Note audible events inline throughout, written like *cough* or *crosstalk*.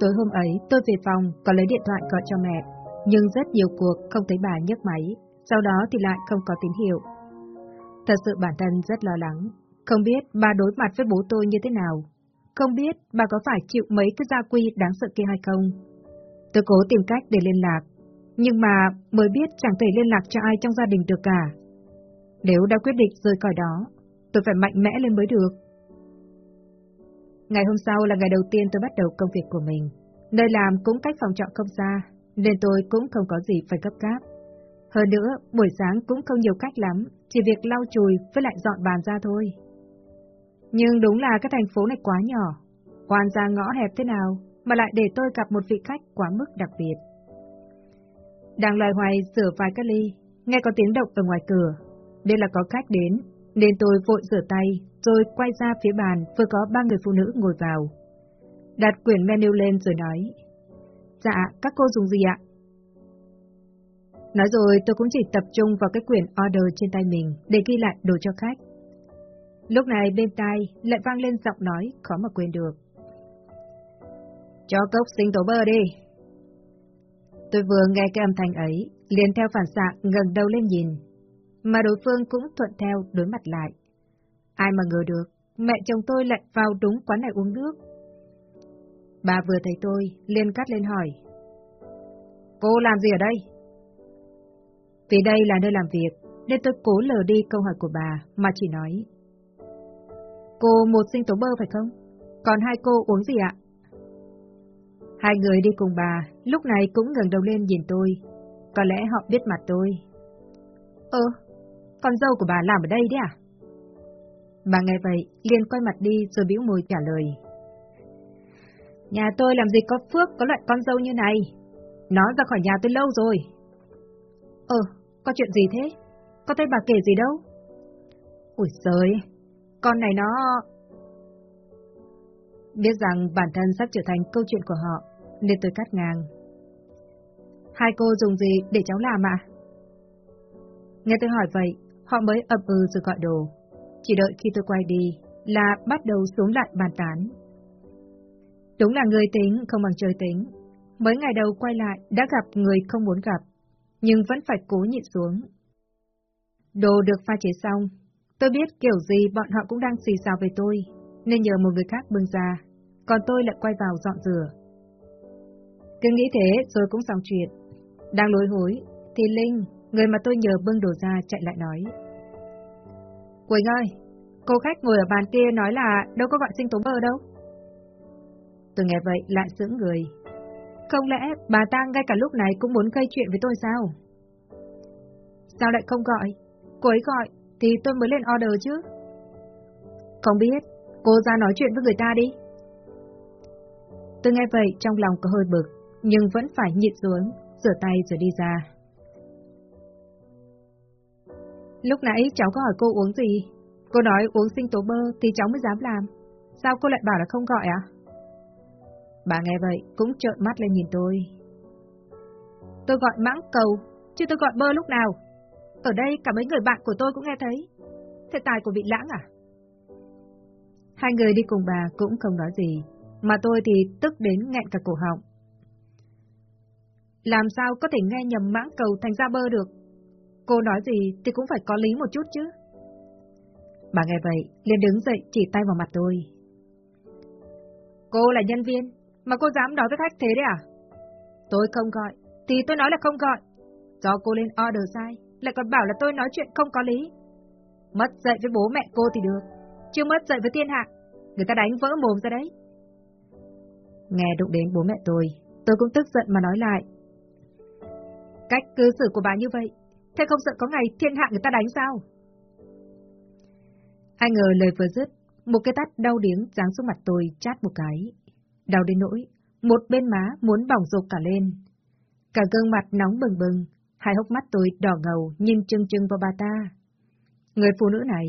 tối hôm ấy tôi về phòng có lấy điện thoại gọi cho mẹ, nhưng rất nhiều cuộc không thấy bà nhấc máy, sau đó thì lại không có tín hiệu. Thật sự bản thân rất lo lắng, không biết bà đối mặt với bố tôi như thế nào, không biết bà có phải chịu mấy cái gia quy đáng sợ kia hay không. Tôi cố tìm cách để liên lạc, nhưng mà mới biết chẳng thể liên lạc cho ai trong gia đình được cả. Nếu đã quyết định rời khỏi đó, tôi phải mạnh mẽ lên mới được. Ngày hôm sau là ngày đầu tiên tôi bắt đầu công việc của mình. Nơi làm cũng cách phòng trọ không xa, nên tôi cũng không có gì phải gấp gáp. Hơn nữa, buổi sáng cũng không nhiều cách lắm, chỉ việc lau chùi với lại dọn bàn ra thôi. Nhưng đúng là cái thành phố này quá nhỏ, quan ra ngõ hẹp thế nào mà lại để tôi gặp một vị khách quá mức đặc biệt. Đang loài hoài rửa vài cái ly, nghe có tiếng động ở ngoài cửa. Đây là có khách đến, nên tôi vội rửa tay, rồi quay ra phía bàn vừa có ba người phụ nữ ngồi vào. Đặt quyển menu lên rồi nói. Dạ, các cô dùng gì ạ? Nói rồi tôi cũng chỉ tập trung vào cái quyển order trên tay mình để ghi lại đồ cho khách. Lúc này bên tai lại vang lên giọng nói khó mà quên được. Cho cốc sinh tố bơ đi. Tôi vừa nghe cái âm thanh ấy, liền theo phản xạ ngẩng đầu lên nhìn, mà đối phương cũng thuận theo đối mặt lại. Ai mà ngờ được, mẹ chồng tôi lại vào đúng quán này uống nước. Bà vừa thấy tôi, liền cắt lên hỏi. Cô làm gì ở đây? Vì đây là nơi làm việc, nên tôi cố lờ đi câu hỏi của bà, mà chỉ nói. Cô một sinh tố bơ phải không? Còn hai cô uống gì ạ? Hai người đi cùng bà, lúc này cũng ngẩng đầu lên nhìn tôi. Có lẽ họ biết mặt tôi. Ơ, con dâu của bà làm ở đây đấy à? Bà nghe vậy, liền quay mặt đi rồi bĩu môi trả lời. Nhà tôi làm gì có phước có loại con dâu như này. Nó ra khỏi nhà tôi lâu rồi. Ờ, có chuyện gì thế? Có thấy bà kể gì đâu? Ủi giời, con này nó... Biết rằng bản thân sắp trở thành câu chuyện của họ, nên tôi cắt ngang. Hai cô dùng gì để cháu làm à? Nghe tôi hỏi vậy, họ mới ậm ừ rồi gọi đồ. Chỉ đợi khi tôi quay đi là bắt đầu xuống lại bàn tán. Đúng là người tính không bằng trời tính. Mấy ngày đầu quay lại đã gặp người không muốn gặp, nhưng vẫn phải cố nhịn xuống. Đồ được pha chế xong, tôi biết kiểu gì bọn họ cũng đang xì xào về tôi, nên nhờ một người khác bưng ra, còn tôi lại quay vào dọn rửa. Cứ nghĩ thế rồi cũng xong chuyện. Đang lối hối, thì Linh, người mà tôi nhờ bưng đồ ra chạy lại nói. Quỳnh ơi, cô khách ngồi ở bàn kia nói là đâu có gọi sinh tố bơ đâu. Tôi nghe vậy lại sững người. Không lẽ bà ta ngay cả lúc này cũng muốn gây chuyện với tôi sao? Sao lại không gọi? Cô ấy gọi thì tôi mới lên order chứ. Không biết, cô ra nói chuyện với người ta đi. Tôi nghe vậy trong lòng có hơi bực, nhưng vẫn phải nhịn xuống, rửa tay rồi đi ra. Lúc nãy cháu có hỏi cô uống gì? Cô nói uống sinh tố bơ thì cháu mới dám làm. Sao cô lại bảo là không gọi à? Bà nghe vậy cũng trợn mắt lên nhìn tôi. Tôi gọi mãng cầu, chứ tôi gọi bơ lúc nào. Ở đây cả mấy người bạn của tôi cũng nghe thấy. Thế tài của vị lãng à? Hai người đi cùng bà cũng không nói gì, mà tôi thì tức đến nghẹn cả cổ họng. Làm sao có thể nghe nhầm mãng cầu thành ra bơ được? Cô nói gì thì cũng phải có lý một chút chứ. Bà nghe vậy, liền đứng dậy chỉ tay vào mặt tôi. Cô là nhân viên, mà cô dám nói với khách thế đấy à? Tôi không gọi, thì tôi nói là không gọi. Do cô lên order sai, lại còn bảo là tôi nói chuyện không có lý. Mất dạy với bố mẹ cô thì được, chứ mất dạy với thiên hạ, người ta đánh vỡ mồm ra đấy. Nghe đụng đến bố mẹ tôi, tôi cũng tức giận mà nói lại. Cách cư xử của bà như vậy, thế không sợ có ngày thiên hạ người ta đánh sao? Ai ngờ lời vừa dứt, một cái tát đau điếng giáng xuống mặt tôi chát một cái. Đau đến nỗi, một bên má muốn bỏng rộp cả lên. Cả gương mặt nóng bừng bừng, hai hốc mắt tôi đỏ ngầu nhìn chưng chưng vào bà ta. Người phụ nữ này,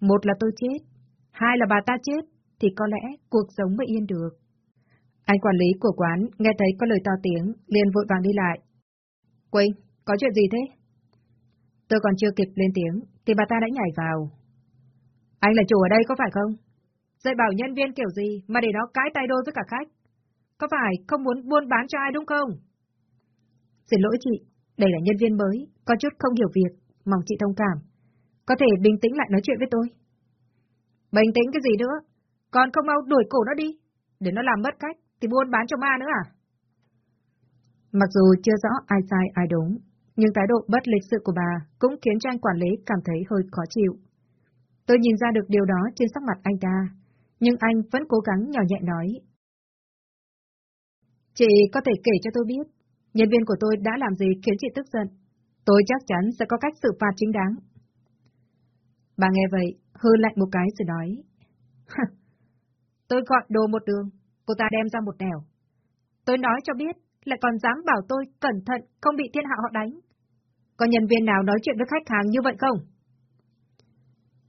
một là tôi chết, hai là bà ta chết, thì có lẽ cuộc sống mới yên được. Anh quản lý của quán nghe thấy có lời to tiếng, liền vội vàng đi lại. Quỳnh, có chuyện gì thế? Tôi còn chưa kịp lên tiếng, thì bà ta đã nhảy vào. Anh là chủ ở đây có phải không? Dạy bảo nhân viên kiểu gì mà để nó cãi tay đôi với cả khách? có phải không muốn buôn bán cho ai đúng không? Xin lỗi chị, đây là nhân viên mới, có chút không hiểu việc, mong chị thông cảm. Có thể bình tĩnh lại nói chuyện với tôi. Bình tĩnh cái gì nữa? Còn không mau đuổi cổ nó đi, để nó làm mất cách, thì buôn bán cho ma nữa à? Mặc dù chưa rõ ai sai ai đúng, nhưng thái độ bất lịch sự của bà cũng khiến cho anh quản lý cảm thấy hơi khó chịu. Tôi nhìn ra được điều đó trên sắc mặt anh ta, nhưng anh vẫn cố gắng nhỏ nhẹ nói. Chị có thể kể cho tôi biết, nhân viên của tôi đã làm gì khiến chị tức giận. Tôi chắc chắn sẽ có cách xử phạt chính đáng. Bà nghe vậy, hư lạnh một cái rồi nói. tôi gọi đồ một đường, cô ta đem ra một nẻo. Tôi nói cho biết, lại còn dám bảo tôi cẩn thận không bị thiên hạ họ đánh. Có nhân viên nào nói chuyện với khách hàng như vậy không?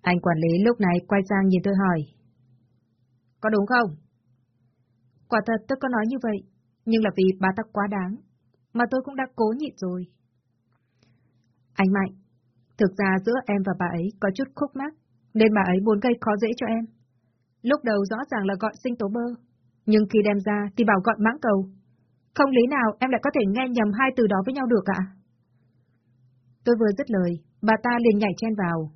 Anh quản lý lúc này quay sang nhìn tôi hỏi. Có đúng không? Quả thật tôi có nói như vậy, nhưng là vì bà ta quá đáng, mà tôi cũng đã cố nhịn rồi. Anh Mạnh, thực ra giữa em và bà ấy có chút khúc mắc, nên bà ấy muốn gây khó dễ cho em. Lúc đầu rõ ràng là gọi sinh tố bơ, nhưng khi đem ra thì bảo gọi mãng cầu. Không lý nào em lại có thể nghe nhầm hai từ đó với nhau được ạ? Tôi vừa dứt lời, bà ta liền nhảy chen vào.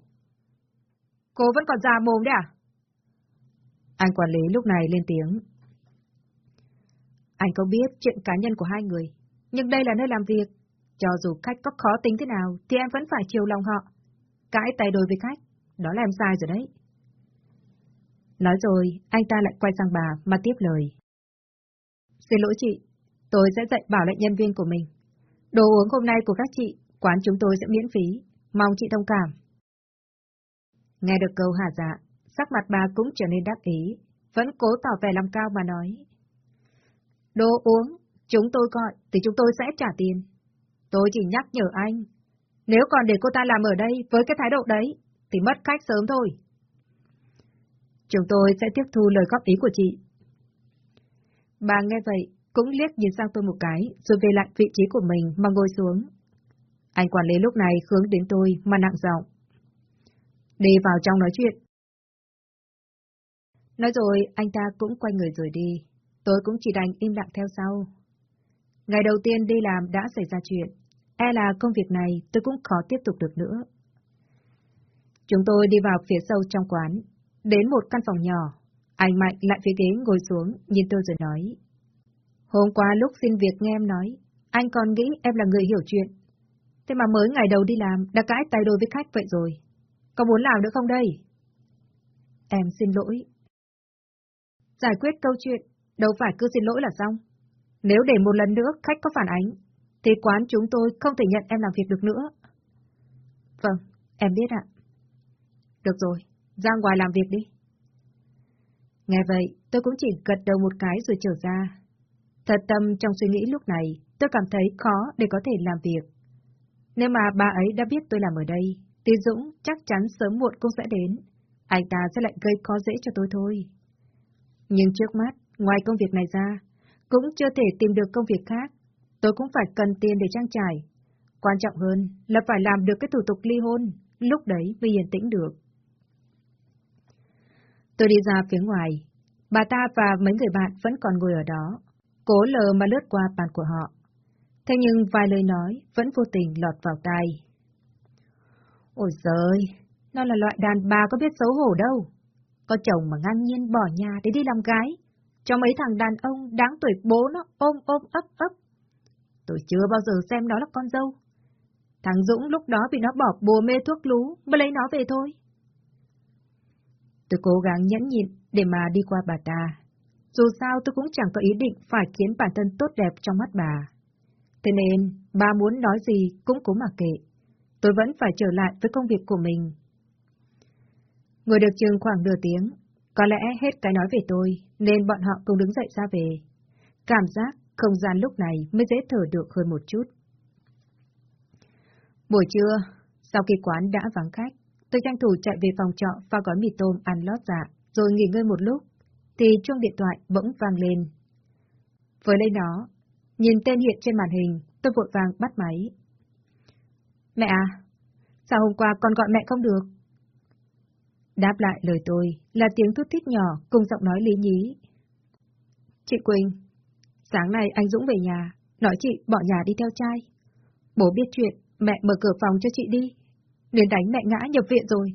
Cô vẫn còn già mồm đấy à? Anh quản lý lúc này lên tiếng. Anh không biết chuyện cá nhân của hai người, nhưng đây là nơi làm việc. Cho dù khách có khó tính thế nào, thì em vẫn phải chiều lòng họ. Cãi tay đôi với khách, đó là em sai rồi đấy. Nói rồi, anh ta lại quay sang bà mà tiếp lời. Xin lỗi chị, tôi sẽ dạy bảo lại nhân viên của mình. Đồ uống hôm nay của các chị, quán chúng tôi sẽ miễn phí, mong chị thông cảm. Nghe được câu hà dạ, sắc mặt bà cũng trở nên đắc ý, vẫn cố tỏ vẻ làm cao mà nói. Đồ uống, chúng tôi gọi thì chúng tôi sẽ trả tiền. Tôi chỉ nhắc nhở anh, nếu còn để cô ta làm ở đây với cái thái độ đấy, thì mất khách sớm thôi. Chúng tôi sẽ tiếp thu lời góp ý của chị. Bà nghe vậy, cũng liếc nhìn sang tôi một cái, rồi về lại vị trí của mình mà ngồi xuống. Anh quản lý lúc này hướng đến tôi mà nặng giọng. Đi vào trong nói chuyện. Nói rồi, anh ta cũng quay người rồi đi. Tôi cũng chỉ đành im lặng theo sau. Ngày đầu tiên đi làm đã xảy ra chuyện. E là công việc này tôi cũng khó tiếp tục được nữa. Chúng tôi đi vào phía sâu trong quán, đến một căn phòng nhỏ. Anh Mạnh lại phía ghế ngồi xuống, nhìn tôi rồi nói. Hôm qua lúc xin việc nghe em nói, anh còn nghĩ em là người hiểu chuyện. Thế mà mới ngày đầu đi làm, đã cãi tay đôi với khách vậy rồi. Có muốn làm nữa không đây? Em xin lỗi. Giải quyết câu chuyện, đâu phải cứ xin lỗi là xong. Nếu để một lần nữa khách có phản ánh, thì quán chúng tôi không thể nhận em làm việc được nữa. Vâng, em biết ạ. Được rồi, ra ngoài làm việc đi. Nghe vậy, tôi cũng chỉ gật đầu một cái rồi trở ra. Thật tâm trong suy nghĩ lúc này, tôi cảm thấy khó để có thể làm việc. Nếu mà bà ấy đã biết tôi làm ở đây, thì Dũng chắc chắn sớm muộn cũng sẽ đến. Anh ta sẽ lại gây khó dễ cho tôi thôi. Nhưng trước mắt, ngoài công việc này ra, cũng chưa thể tìm được công việc khác. Tôi cũng phải cần tiền để trang trải. Quan trọng hơn là phải làm được cái thủ tục ly hôn, lúc đấy mới yên tĩnh được. Tôi đi ra phía ngoài, bà ta và mấy người bạn vẫn còn ngồi ở đó, cố lờ mà lướt qua bàn của họ. Thế nhưng vài lời nói vẫn vô tình lọt vào tai. Ôi giời, nó là loại đàn bà có biết xấu hổ đâu. Có chồng mà ngang nhiên bỏ nhà để đi làm gái, cho mấy thằng đàn ông đáng tuổi bố nó ôm ôm ấp ấp. Tôi chưa bao giờ xem nó là con dâu. Thằng Dũng lúc đó bị nó bỏ bùa mê thuốc lú, mới lấy nó về thôi. Tôi cố gắng nhẫn nhịn để mà đi qua bà ta. Dù sao tôi cũng chẳng có ý định phải khiến bản thân tốt đẹp trong mắt bà. Thế nên, bà muốn nói gì cũng cố mà kệ. Tôi vẫn phải trở lại với công việc của mình. Ngồi được chừng khoảng nửa tiếng, có lẽ hết cái nói về tôi, nên bọn họ cũng đứng dậy ra về. Cảm giác không gian lúc này mới dễ thở được hơn một chút. Buổi trưa, sau khi quán đã vắng khách, tôi tranh thủ chạy về phòng trọ pha gói mì tôm ăn lót dạ, rồi nghỉ ngơi một lúc, thì chuông điện thoại bỗng vang lên. Với lấy nó, nhìn tên hiện trên màn hình, tôi vội vàng bắt máy. Mẹ à, sao hôm qua con gọi mẹ không được? Đáp lại lời tôi là tiếng thút thít nhỏ cùng giọng nói lý nhí. Chị Quỳnh, Sáng nay anh Dũng về nhà, nói chị bỏ nhà đi theo trai. Bố biết chuyện, mẹ mở cửa phòng cho chị đi. Nên đánh mẹ ngã nhập viện rồi.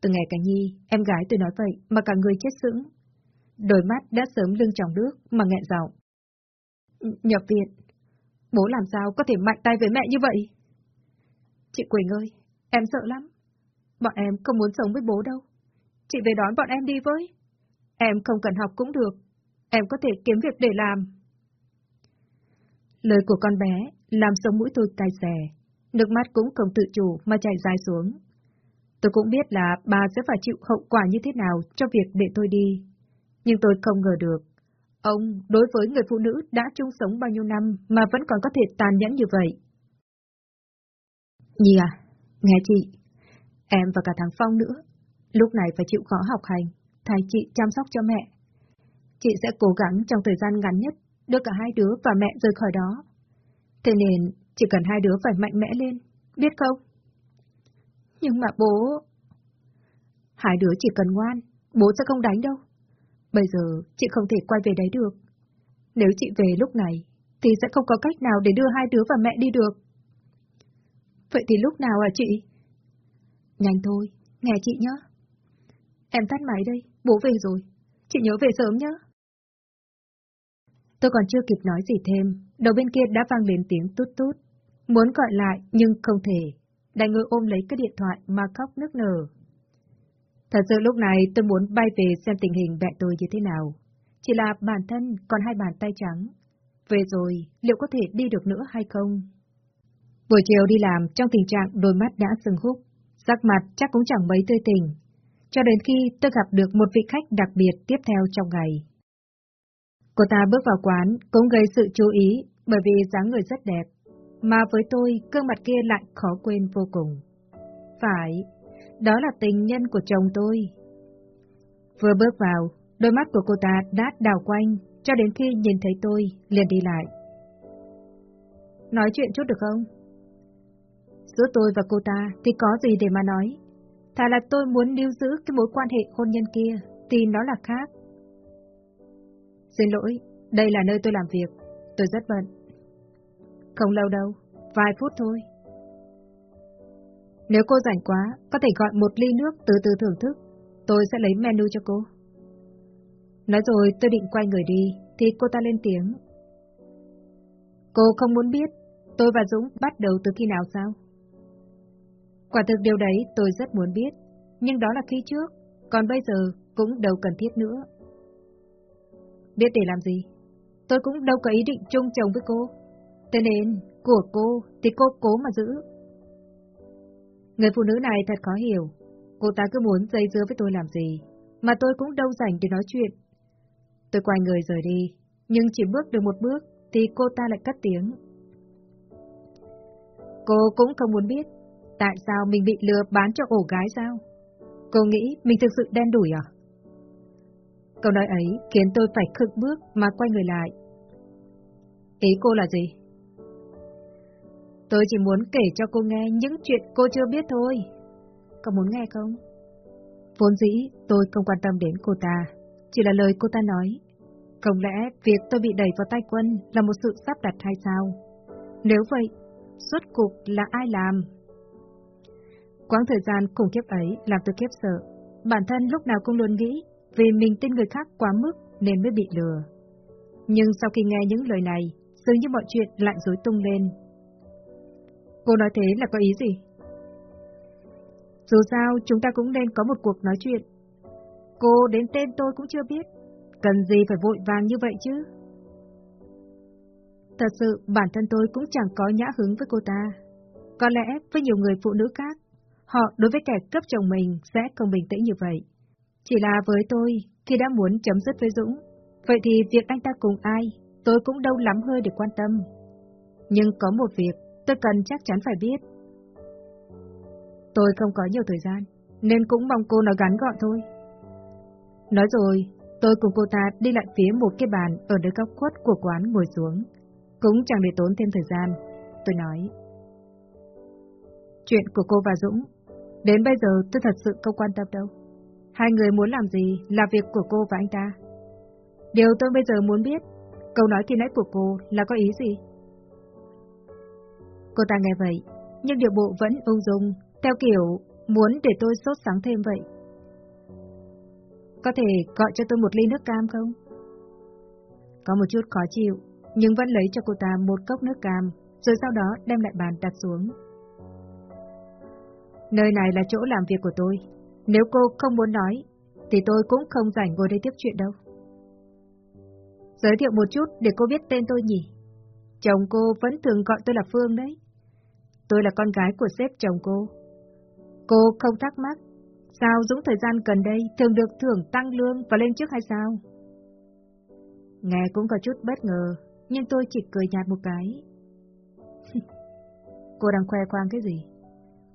Từ ngày cả nhi, em gái tôi nói vậy mà cả người chết sững. Đôi mắt đã sớm lưng tròng nước mà nghẹn giọng. Nhập viện? Bố làm sao có thể mạnh tay với mẹ như vậy? Chị Quỳnh ơi, em sợ lắm. Bọn em không muốn sống với bố đâu. Chị về đón bọn em đi với. Em không cần học cũng được. Em có thể kiếm việc để làm. Lời của con bé làm sống mũi tôi cay xè. Nước mắt cũng không tự chủ mà chảy dài xuống. Tôi cũng biết là bà sẽ phải chịu hậu quả như thế nào cho việc để tôi đi. Nhưng tôi không ngờ được. Ông, đối với người phụ nữ đã chung sống bao nhiêu năm mà vẫn còn có thể tàn nhẫn như vậy. Nhi à, nghe chị. Em và cả thằng Phong nữa. Lúc này phải chịu khó học hành, thay chị chăm sóc cho mẹ. Chị sẽ cố gắng trong thời gian ngắn nhất đưa cả hai đứa và mẹ rời khỏi đó. Thế nên, chỉ cần hai đứa phải mạnh mẽ lên, biết không? Nhưng mà bố... Hai đứa chỉ cần ngoan, bố sẽ không đánh đâu. Bây giờ, chị không thể quay về đấy được. Nếu chị về lúc này, thì sẽ không có cách nào để đưa hai đứa và mẹ đi được. Vậy thì lúc nào à chị? Nhanh thôi, nghe chị nhé. Em tắt máy đây, bố về rồi. Chị nhớ về sớm nhé. Tôi còn chưa kịp nói gì thêm, đầu bên kia đã vang lên tiếng tút tút. Muốn gọi lại nhưng không thể. đại ngồi ôm lấy cái điện thoại mà khóc nức nở. Thật sự lúc này tôi muốn bay về xem tình hình mẹ tôi như thế nào. Chỉ là bản thân còn hai bàn tay trắng. Về rồi, liệu có thể đi được nữa hay không? Buổi chiều đi làm trong tình trạng đôi mắt đã sưng húp, sắc mặt chắc cũng chẳng mấy tươi tỉnh. Cho đến khi tôi gặp được một vị khách đặc biệt tiếp theo trong ngày. Cô ta bước vào quán cũng gây sự chú ý bởi vì dáng người rất đẹp, mà với tôi gương mặt kia lại khó quên vô cùng. Phải, đó là tình nhân của chồng tôi. Vừa bước vào, đôi mắt của cô ta đã đào quanh, cho đến khi nhìn thấy tôi, liền đi lại. Nói chuyện chút được không? Giữa tôi và cô ta thì có gì để mà nói? Thà là tôi muốn lưu giữ cái mối quan hệ hôn nhân kia, thì nó là khác. Xin lỗi, đây là nơi tôi làm việc. Tôi rất bận. Không lâu đâu, vài phút thôi. Nếu cô rảnh quá, có thể gọi một ly nước từ từ thưởng thức. Tôi sẽ lấy menu cho cô. Nói rồi tôi định quay người đi, thì cô ta lên tiếng. Cô không muốn biết tôi và Dũng bắt đầu từ khi nào sao? Quả thực điều đấy tôi rất muốn biết, nhưng đó là khi trước, còn bây giờ cũng đâu cần thiết nữa. Biết để làm gì? Tôi cũng đâu có ý định chung chồng với cô. Thế nên, của cô thì cô cố mà giữ. Người phụ nữ này thật khó hiểu. Cô ta cứ muốn dây dưa với tôi làm gì, mà tôi cũng đâu rảnh để nói chuyện. Tôi quay người rời đi, nhưng chỉ bước được một bước thì cô ta lại cất tiếng. Cô cũng không muốn biết tại sao mình bị lừa bán cho ổ gái sao? Cô nghĩ mình thực sự đen đủi à? Câu nói ấy khiến tôi phải khực bước mà quay người lại. Ý cô là gì? Tôi chỉ muốn kể cho cô nghe những chuyện cô chưa biết thôi. Có muốn nghe không? Vốn dĩ tôi không quan tâm đến cô ta, chỉ là lời cô ta nói. Không lẽ việc tôi bị đẩy vào tay quân là một sự sắp đặt hay sao? Nếu vậy, suốt cuộc là ai làm? Quãng thời gian khủng khiếp ấy làm tôi khiếp sợ. Bản thân lúc nào cũng luôn nghĩ vì mình tin người khác quá mức nên mới bị lừa. Nhưng sau khi nghe những lời này, dường như mọi chuyện lại rối tung lên. Cô nói thế là có ý gì? Dù sao, chúng ta cũng nên có một cuộc nói chuyện. Cô đến tên tôi cũng chưa biết, cần gì phải vội vàng như vậy chứ? Thật sự, bản thân tôi cũng chẳng có nhã hứng với cô ta. Có lẽ với nhiều người phụ nữ khác, họ đối với kẻ cấp chồng mình sẽ không bình tĩnh như vậy. Chỉ là với tôi, khi đã muốn chấm dứt với Dũng, vậy thì việc anh ta cùng ai, tôi cũng đâu lắm hơi để quan tâm. Nhưng có một việc, tôi cần chắc chắn phải biết. Tôi không có nhiều thời gian, nên cũng mong cô nói gắn gọn thôi. Nói rồi, tôi cùng cô ta đi lại phía một cái bàn ở nơi góc khuất của quán ngồi xuống. Cũng chẳng để tốn thêm thời gian. Tôi nói. Chuyện của cô và Dũng, đến bây giờ tôi thật sự không quan tâm đâu. Hai người muốn làm gì là việc của cô và anh ta. Điều tôi bây giờ muốn biết câu nói khi nãy của cô là có ý gì? Cô ta nghe vậy, nhưng điều bộ vẫn ung dung, theo kiểu muốn để tôi sốt sáng thêm vậy. Có thể gọi cho tôi một ly nước cam không? Có một chút khó chịu, nhưng vẫn lấy cho cô ta một cốc nước cam, rồi sau đó đem lại bàn đặt xuống. Nơi này là chỗ làm việc của tôi. Nếu cô không muốn nói, thì tôi cũng không rảnh ngồi đây tiếp chuyện đâu. Giới thiệu một chút để cô biết tên tôi nhỉ? Chồng cô vẫn thường gọi tôi là Phương đấy. Tôi là con gái của sếp chồng cô. Cô không thắc mắc, sao Dũng thời gian gần đây thường được thưởng tăng lương và lên trước hay sao? Nghe cũng có chút bất ngờ, nhưng tôi chỉ cười nhạt một cái. *laughs* cô đang khoe khoang cái gì?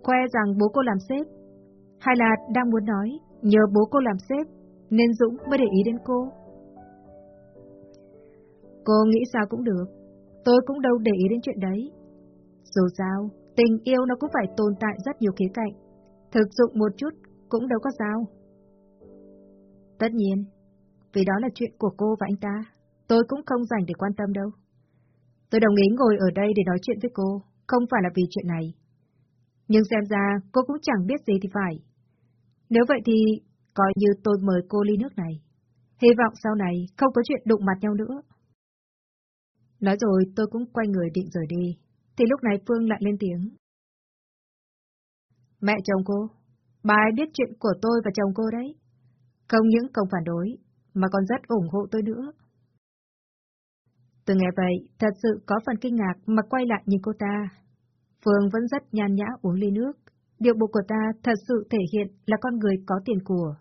Khoe rằng bố cô làm sếp? Hay là đang muốn nói, nhờ bố cô làm sếp, nên Dũng mới để ý đến cô? Cô nghĩ sao cũng được, tôi cũng đâu để ý đến chuyện đấy. Dù sao, tình yêu nó cũng phải tồn tại rất nhiều khía cạnh, thực dụng một chút cũng đâu có sao. Tất nhiên, vì đó là chuyện của cô và anh ta, tôi cũng không dành để quan tâm đâu. Tôi đồng ý ngồi ở đây để nói chuyện với cô, không phải là vì chuyện này. Nhưng xem ra cô cũng chẳng biết gì thì phải. Nếu vậy thì coi như tôi mời cô ly nước này. Hy vọng sau này không có chuyện đụng mặt nhau nữa. Nói rồi tôi cũng quay người định rời đi, thì lúc này Phương lại lên tiếng. Mẹ chồng cô, bà ấy biết chuyện của tôi và chồng cô đấy. Không những không phản đối, mà còn rất ủng hộ tôi nữa. Tôi nghe vậy, thật sự có phần kinh ngạc mà quay lại nhìn cô ta. Phương vẫn rất nhàn nhã uống ly nước. Điệu bộ của ta thật sự thể hiện là con người có tiền của.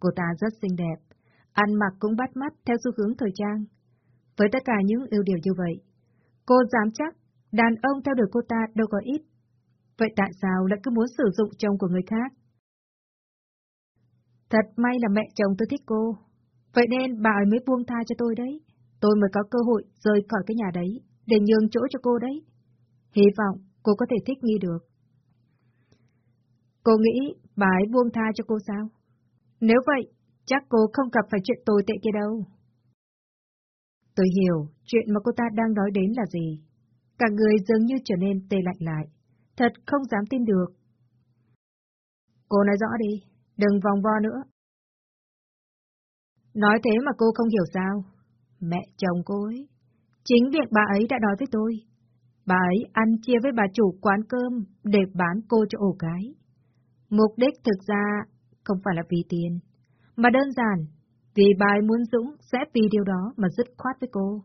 Cô ta rất xinh đẹp, ăn mặc cũng bắt mắt theo xu hướng thời trang. Với tất cả những ưu điểm như vậy, cô dám chắc đàn ông theo đuổi cô ta đâu có ít. Vậy tại sao lại cứ muốn sử dụng chồng của người khác? Thật may là mẹ chồng tôi thích cô. Vậy nên bà ấy mới buông tha cho tôi đấy. Tôi mới có cơ hội rời khỏi cái nhà đấy, để nhường chỗ cho cô đấy. Hy vọng cô có thể thích nghi được. Cô nghĩ bà ấy buông tha cho cô sao? Nếu vậy, chắc cô không gặp phải chuyện tồi tệ kia đâu. Tôi hiểu chuyện mà cô ta đang nói đến là gì. Cả người dường như trở nên tê lạnh lại. Thật không dám tin được. Cô nói rõ đi, đừng vòng vo nữa. Nói thế mà cô không hiểu sao. Mẹ chồng cô ấy. Chính việc bà ấy đã nói với tôi. Bà ấy ăn chia với bà chủ quán cơm để bán cô cho ổ cái. Mục đích thực ra không phải là vì tiền, mà đơn giản vì bà ấy muốn Dũng sẽ vì điều đó mà dứt khoát với cô.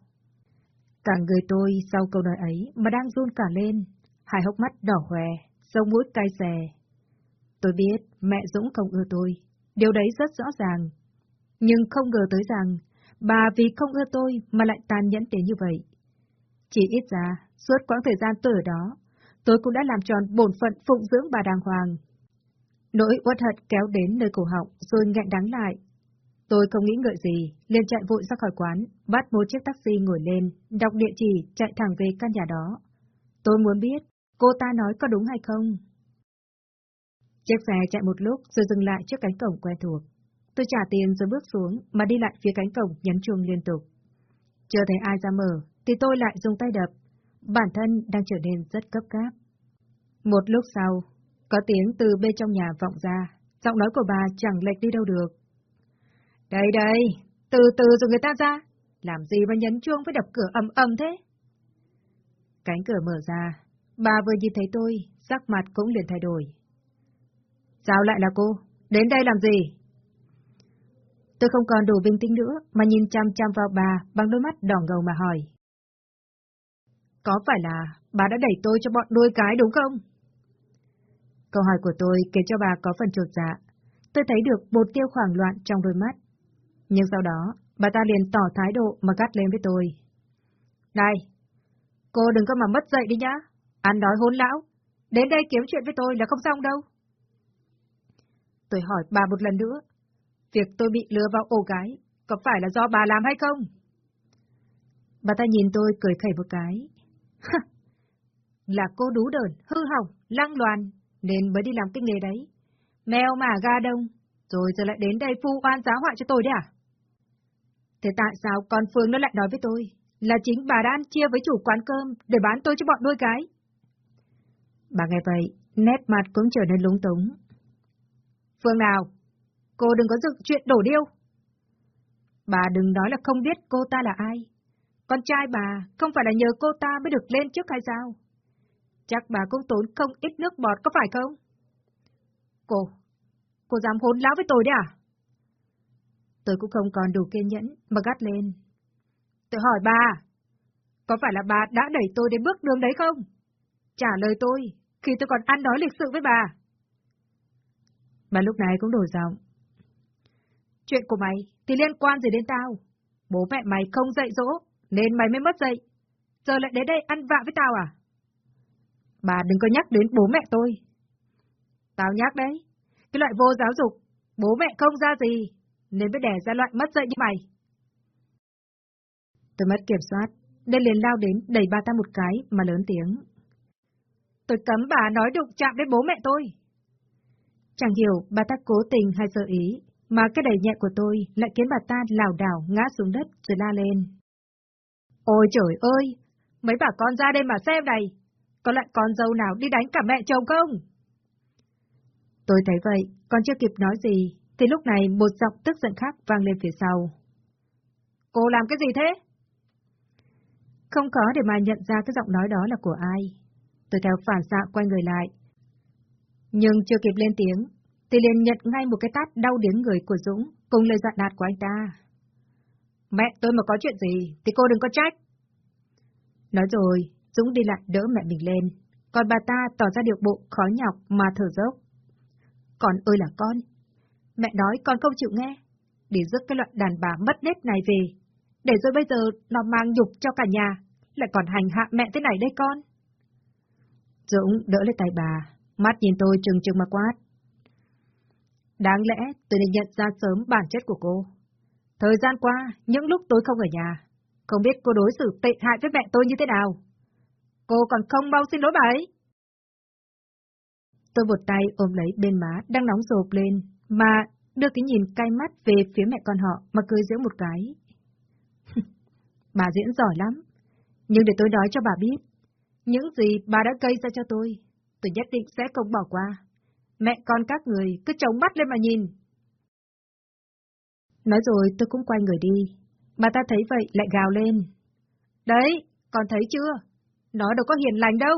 Cả người tôi sau câu nói ấy mà đang run cả lên, hai hốc mắt đỏ hoe, sông mũi cay xè. Tôi biết mẹ Dũng không ưa tôi, điều đấy rất rõ ràng. Nhưng không ngờ tới rằng, bà vì không ưa tôi mà lại tàn nhẫn đến như vậy. Chỉ ít ra, suốt quãng thời gian tôi ở đó, tôi cũng đã làm tròn bổn phận phụng dưỡng bà đàng hoàng. Nỗi uất hận kéo đến nơi cổ họng rồi nghẹn đắng lại. Tôi không nghĩ ngợi gì, liền chạy vội ra khỏi quán, bắt một chiếc taxi ngồi lên, đọc địa chỉ, chạy thẳng về căn nhà đó. Tôi muốn biết, cô ta nói có đúng hay không? Chiếc xe chạy một lúc rồi dừng lại trước cánh cổng quen thuộc. Tôi trả tiền rồi bước xuống mà đi lại phía cánh cổng nhấn chuông liên tục. Chưa thấy ai ra mở, thì tôi lại dùng tay đập. Bản thân đang trở nên rất cấp cáp. Một lúc sau, có tiếng từ bên trong nhà vọng ra, giọng nói của bà chẳng lệch đi đâu được. Đây đây, từ từ rồi người ta ra, làm gì mà nhấn chuông với đập cửa ầm ầm thế? Cánh cửa mở ra, bà vừa nhìn thấy tôi, sắc mặt cũng liền thay đổi. Sao lại là cô? Đến đây làm gì? Tôi không còn đủ bình tĩnh nữa, mà nhìn chăm chăm vào bà bằng đôi mắt đỏ ngầu mà hỏi. Có phải là bà đã đẩy tôi cho bọn đôi cái đúng không? Câu hỏi của tôi khiến cho bà có phần trột dạ. Tôi thấy được một tiêu khoảng loạn trong đôi mắt. Nhưng sau đó, bà ta liền tỏ thái độ mà gắt lên với tôi. Này, cô đừng có mà mất dậy đi nhá. Ăn đói hôn lão. Đến đây kiếm chuyện với tôi là không xong đâu. Tôi hỏi bà một lần nữa. Việc tôi bị lừa vào ổ gái, có phải là do bà làm hay không? Bà ta nhìn tôi cười khẩy một cái. là cô đú đờn, hư hỏng, lăng loàn, nên mới đi làm cái nghề đấy. Mèo mà ga đông, rồi giờ lại đến đây phu oan giá họa cho tôi đấy à? Thế tại sao con Phương nó lại nói với tôi là chính bà đã ăn chia với chủ quán cơm để bán tôi cho bọn nuôi cái? Bà nghe vậy, nét mặt cũng trở nên lúng túng. Phương nào? Cô đừng có dựng chuyện đổ điêu. Bà đừng nói là không biết cô ta là ai. Con trai bà không phải là nhờ cô ta mới được lên trước hay sao? Chắc bà cũng tốn không ít nước bọt có phải không? Cô, cô dám hôn láo với tôi đấy à? Tôi cũng không còn đủ kiên nhẫn mà gắt lên. Tôi hỏi bà, có phải là bà đã đẩy tôi đến bước đường đấy không? Trả lời tôi, khi tôi còn ăn nói lịch sự với bà. Bà lúc này cũng đổi giọng. Chuyện của mày thì liên quan gì đến tao? Bố mẹ mày không dạy dỗ, nên mày mới mất dạy. Giờ lại đến đây ăn vạ với tao à? Bà đừng có nhắc đến bố mẹ tôi. Tao nhắc đấy, cái loại vô giáo dục, bố mẹ không ra gì, nên mới đè ra loại mất dạy như mày. Tôi mất kiểm soát, nên liền lao đến đẩy bà ta một cái mà lớn tiếng. Tôi cấm bà nói đụng chạm đến bố mẹ tôi. Chẳng hiểu bà ta cố tình hay sợ ý, mà cái đẩy nhẹ của tôi lại khiến bà ta lảo đảo ngã xuống đất rồi la lên. Ôi trời ơi, mấy bà con ra đây mà xem này, có lại con dâu nào đi đánh cả mẹ chồng không? Tôi thấy vậy, còn chưa kịp nói gì, thì lúc này một giọng tức giận khác vang lên phía sau. Cô làm cái gì thế? Không khó để mà nhận ra cái giọng nói đó là của ai. Tôi theo phản xạ quay người lại. Nhưng chưa kịp lên tiếng, thì liền nhận ngay một cái tát đau điếng người của Dũng, cùng lời dặn đạt của anh ta. Mẹ tôi mà có chuyện gì, thì cô đừng có trách. Nói rồi, Dũng đi lại đỡ mẹ mình lên, còn bà ta tỏ ra điệu bộ khó nhọc mà thở dốc. Còn ơi là con, mẹ nói con không chịu nghe, để rước cái loại đàn bà mất nết này về, để rồi bây giờ nó mang nhục cho cả nhà, lại còn hành hạ mẹ thế này đây con. Dũng đỡ lấy tay bà, mắt nhìn tôi trừng trừng mà quát. Đáng lẽ tôi nên nhận ra sớm bản chất của cô. Thời gian qua, những lúc tôi không ở nhà, không biết cô đối xử tệ hại với mẹ tôi như thế nào. Cô còn không mau xin lỗi bà ấy. Tôi một tay ôm lấy bên má đang nóng rộp lên, mà đưa cái nhìn cay mắt về phía mẹ con họ mà cười giễu một cái. *laughs* bà diễn giỏi lắm, nhưng để tôi nói cho bà biết, những gì bà đã gây ra cho tôi, tôi nhất định sẽ không bỏ qua. Mẹ con các người cứ chống mắt lên mà nhìn. Nói rồi tôi cũng quay người đi. Bà ta thấy vậy lại gào lên. Đấy, con thấy chưa? Nó đâu có hiền lành đâu.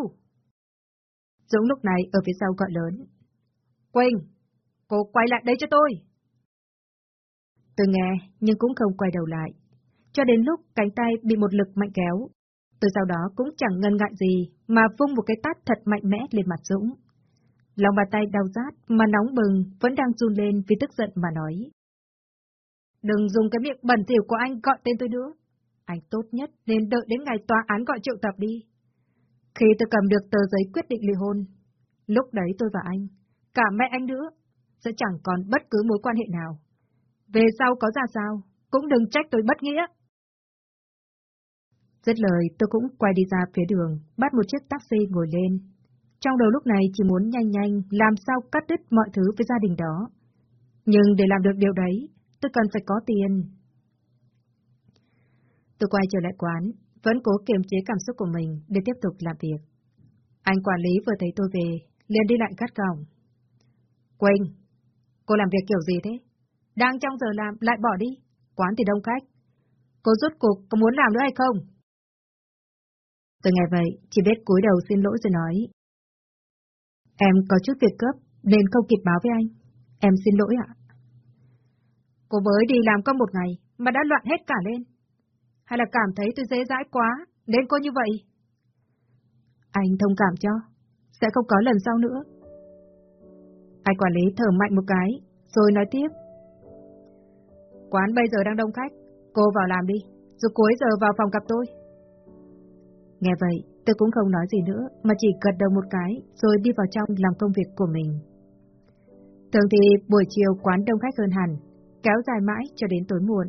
Dũng lúc này ở phía sau gọi lớn. Quỳnh, cô quay lại đây cho tôi. Tôi nghe, nhưng cũng không quay đầu lại. Cho đến lúc cánh tay bị một lực mạnh kéo, tôi sau đó cũng chẳng ngần ngại gì mà vung một cái tát thật mạnh mẽ lên mặt Dũng. Lòng bàn tay đau rát mà nóng bừng vẫn đang run lên vì tức giận mà nói. Đừng dùng cái miệng bẩn thỉu của anh gọi tên tôi nữa. Anh tốt nhất nên đợi đến ngày tòa án gọi triệu tập đi. Khi tôi cầm được tờ giấy quyết định ly hôn, lúc đấy tôi và anh, cả mẹ anh nữa, sẽ chẳng còn bất cứ mối quan hệ nào. Về sau có ra sao, cũng đừng trách tôi bất nghĩa. Dứt lời tôi cũng quay đi ra phía đường, bắt một chiếc taxi ngồi lên. Trong đầu lúc này chỉ muốn nhanh nhanh làm sao cắt đứt mọi thứ với gia đình đó. Nhưng để làm được điều đấy, tôi cần phải có tiền. Tôi quay trở lại quán, vẫn cố kiềm chế cảm xúc của mình để tiếp tục làm việc. Anh quản lý vừa thấy tôi về, liền đi lại cắt cổng. Quỳnh, cô làm việc kiểu gì thế? Đang trong giờ làm, lại bỏ đi. Quán thì đông khách. Cô rút cuộc có muốn làm nữa hay không? Tôi nghe vậy, chỉ biết cúi đầu xin lỗi rồi nói. Em có chút việc cấp, nên không kịp báo với anh. Em xin lỗi ạ. Cô mới đi làm có một ngày, mà đã loạn hết cả lên. Hay là cảm thấy tôi dễ dãi quá, nên cô như vậy? Anh thông cảm cho, sẽ không có lần sau nữa. Anh quản lý thở mạnh một cái, rồi nói tiếp. Quán bây giờ đang đông khách, cô vào làm đi, rồi cuối giờ vào phòng gặp tôi. Nghe vậy, tôi cũng không nói gì nữa, mà chỉ gật đầu một cái, rồi đi vào trong làm công việc của mình. Thường thì buổi chiều quán đông khách hơn hẳn, kéo dài mãi cho đến tối muộn.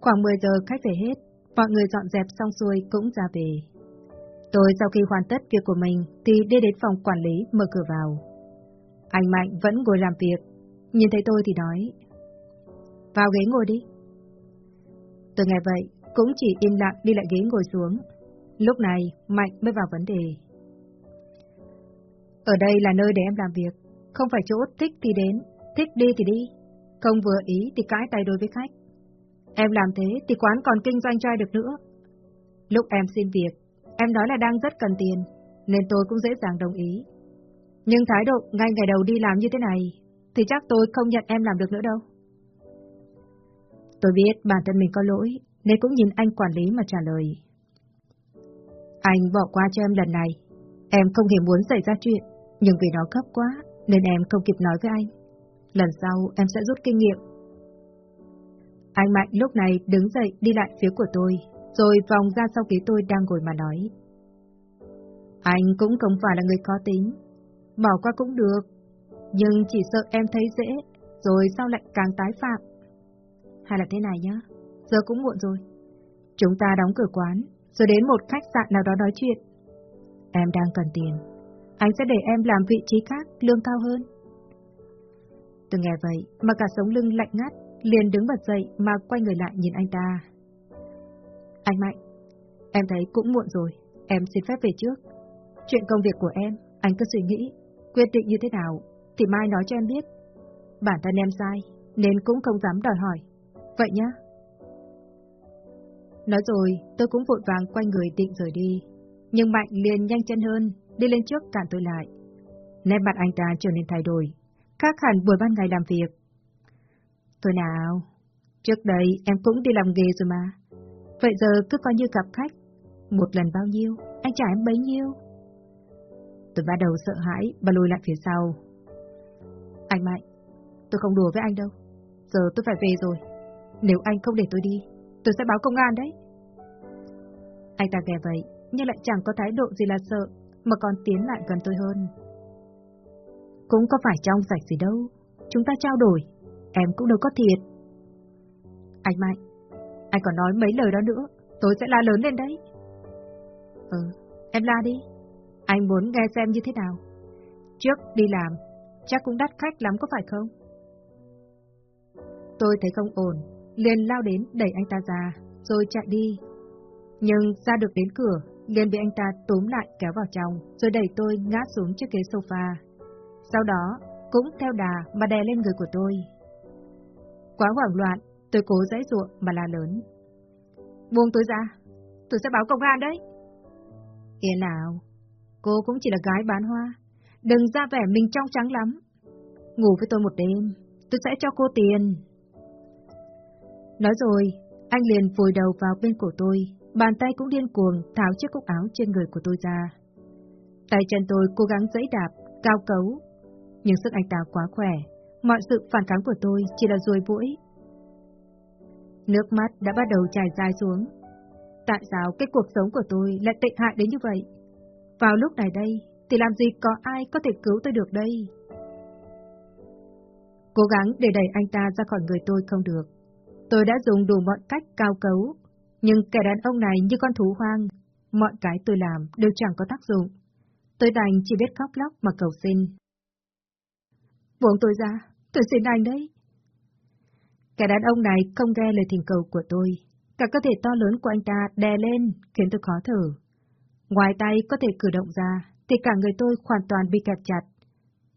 Khoảng 10 giờ khách về hết, mọi người dọn dẹp xong xuôi cũng ra về. Tôi sau khi hoàn tất việc của mình thì đi đến phòng quản lý mở cửa vào. Anh Mạnh vẫn ngồi làm việc, nhìn thấy tôi thì nói. Vào ghế ngồi đi, Tôi nghe vậy, cũng chỉ im lặng đi lại ghế ngồi xuống. Lúc này, Mạnh mới vào vấn đề. Ở đây là nơi để em làm việc, không phải chỗ thích thì đến, thích đi thì đi, không vừa ý thì cãi tay đối với khách. Em làm thế thì quán còn kinh doanh trai được nữa. Lúc em xin việc, em nói là đang rất cần tiền, nên tôi cũng dễ dàng đồng ý. Nhưng thái độ ngay ngày đầu đi làm như thế này, thì chắc tôi không nhận em làm được nữa đâu. Tôi biết bản thân mình có lỗi, nên cũng nhìn anh quản lý mà trả lời. Anh bỏ qua cho em lần này. Em không hề muốn xảy ra chuyện, nhưng vì nó gấp quá, nên em không kịp nói với anh. Lần sau em sẽ rút kinh nghiệm. Anh Mạnh lúc này đứng dậy đi lại phía của tôi, rồi vòng ra sau phía tôi đang ngồi mà nói. Anh cũng không phải là người có tính, bỏ qua cũng được, nhưng chỉ sợ em thấy dễ, rồi sau lại càng tái phạm. Hay là thế này nhá, giờ cũng muộn rồi. Chúng ta đóng cửa quán, rồi đến một khách sạn nào đó nói chuyện. Em đang cần tiền, anh sẽ để em làm vị trí khác, lương cao hơn. Tôi nghe vậy mà cả sống lưng lạnh ngắt, liền đứng bật dậy mà quay người lại nhìn anh ta. Anh Mạnh, em thấy cũng muộn rồi, em xin phép về trước. Chuyện công việc của em, anh cứ suy nghĩ, quyết định như thế nào, thì mai nói cho em biết. Bản thân em sai, nên cũng không dám đòi hỏi. Vậy nhá. Nói rồi, tôi cũng vội vàng quay người định rời đi. Nhưng Mạnh liền nhanh chân hơn, đi lên trước cản tôi lại. Nét mặt anh ta trở nên thay đổi, khác hẳn buổi ban ngày làm việc. Thôi nào, trước đây em cũng đi làm nghề rồi mà. Vậy giờ cứ coi như gặp khách. Một lần bao nhiêu, anh trả em bấy nhiêu. Tôi bắt đầu sợ hãi và lùi lại phía sau. Anh Mạnh, tôi không đùa với anh đâu. Giờ tôi phải về rồi. Nếu anh không để tôi đi, tôi sẽ báo công an đấy. Anh ta nghe vậy, nhưng lại chẳng có thái độ gì là sợ, mà còn tiến lại gần tôi hơn. Cũng có phải trong sạch gì đâu, chúng ta trao đổi, em cũng đâu có thiệt. Anh Mạnh, anh còn nói mấy lời đó nữa, tôi sẽ la lớn lên đấy. Ừ, em la đi. Anh muốn nghe xem như thế nào. Trước đi làm, chắc cũng đắt khách lắm có phải không? Tôi thấy không ổn, liền lao đến đẩy anh ta ra, rồi chạy đi. Nhưng ra được đến cửa, liền bị anh ta túm lại kéo vào trong, rồi đẩy tôi ngã xuống chiếc ghế sofa. Sau đó, cũng theo đà mà đè lên người của tôi. Quá hoảng loạn, tôi cố dãy ruộng mà la lớn. Buông tôi ra, tôi sẽ báo công an đấy. Yên nào, cô cũng chỉ là gái bán hoa, đừng ra vẻ mình trong trắng lắm. Ngủ với tôi một đêm, tôi sẽ cho cô tiền. Nói rồi, anh liền vùi đầu vào bên cổ tôi, bàn tay cũng điên cuồng tháo chiếc cúc áo trên người của tôi ra. Tay chân tôi cố gắng dẫy đạp, cao cấu, nhưng sức anh ta quá khỏe, mọi sự phản kháng của tôi chỉ là ruồi mũi. Nước mắt đã bắt đầu chảy dài xuống. Tại sao cái cuộc sống của tôi lại tệ hại đến như vậy? Vào lúc này đây, thì làm gì có ai có thể cứu tôi được đây? Cố gắng để đẩy anh ta ra khỏi người tôi không được. Tôi đã dùng đủ mọi cách cao cấu, nhưng kẻ đàn ông này như con thú hoang, mọi cái tôi làm đều chẳng có tác dụng. Tôi đành chỉ biết khóc lóc mà cầu xin. Buông tôi ra, tôi xin anh đấy. Kẻ đàn ông này không nghe lời thỉnh cầu của tôi. Cả cơ thể to lớn của anh ta đè lên, khiến tôi khó thở. Ngoài tay có thể cử động ra, thì cả người tôi hoàn toàn bị kẹp chặt.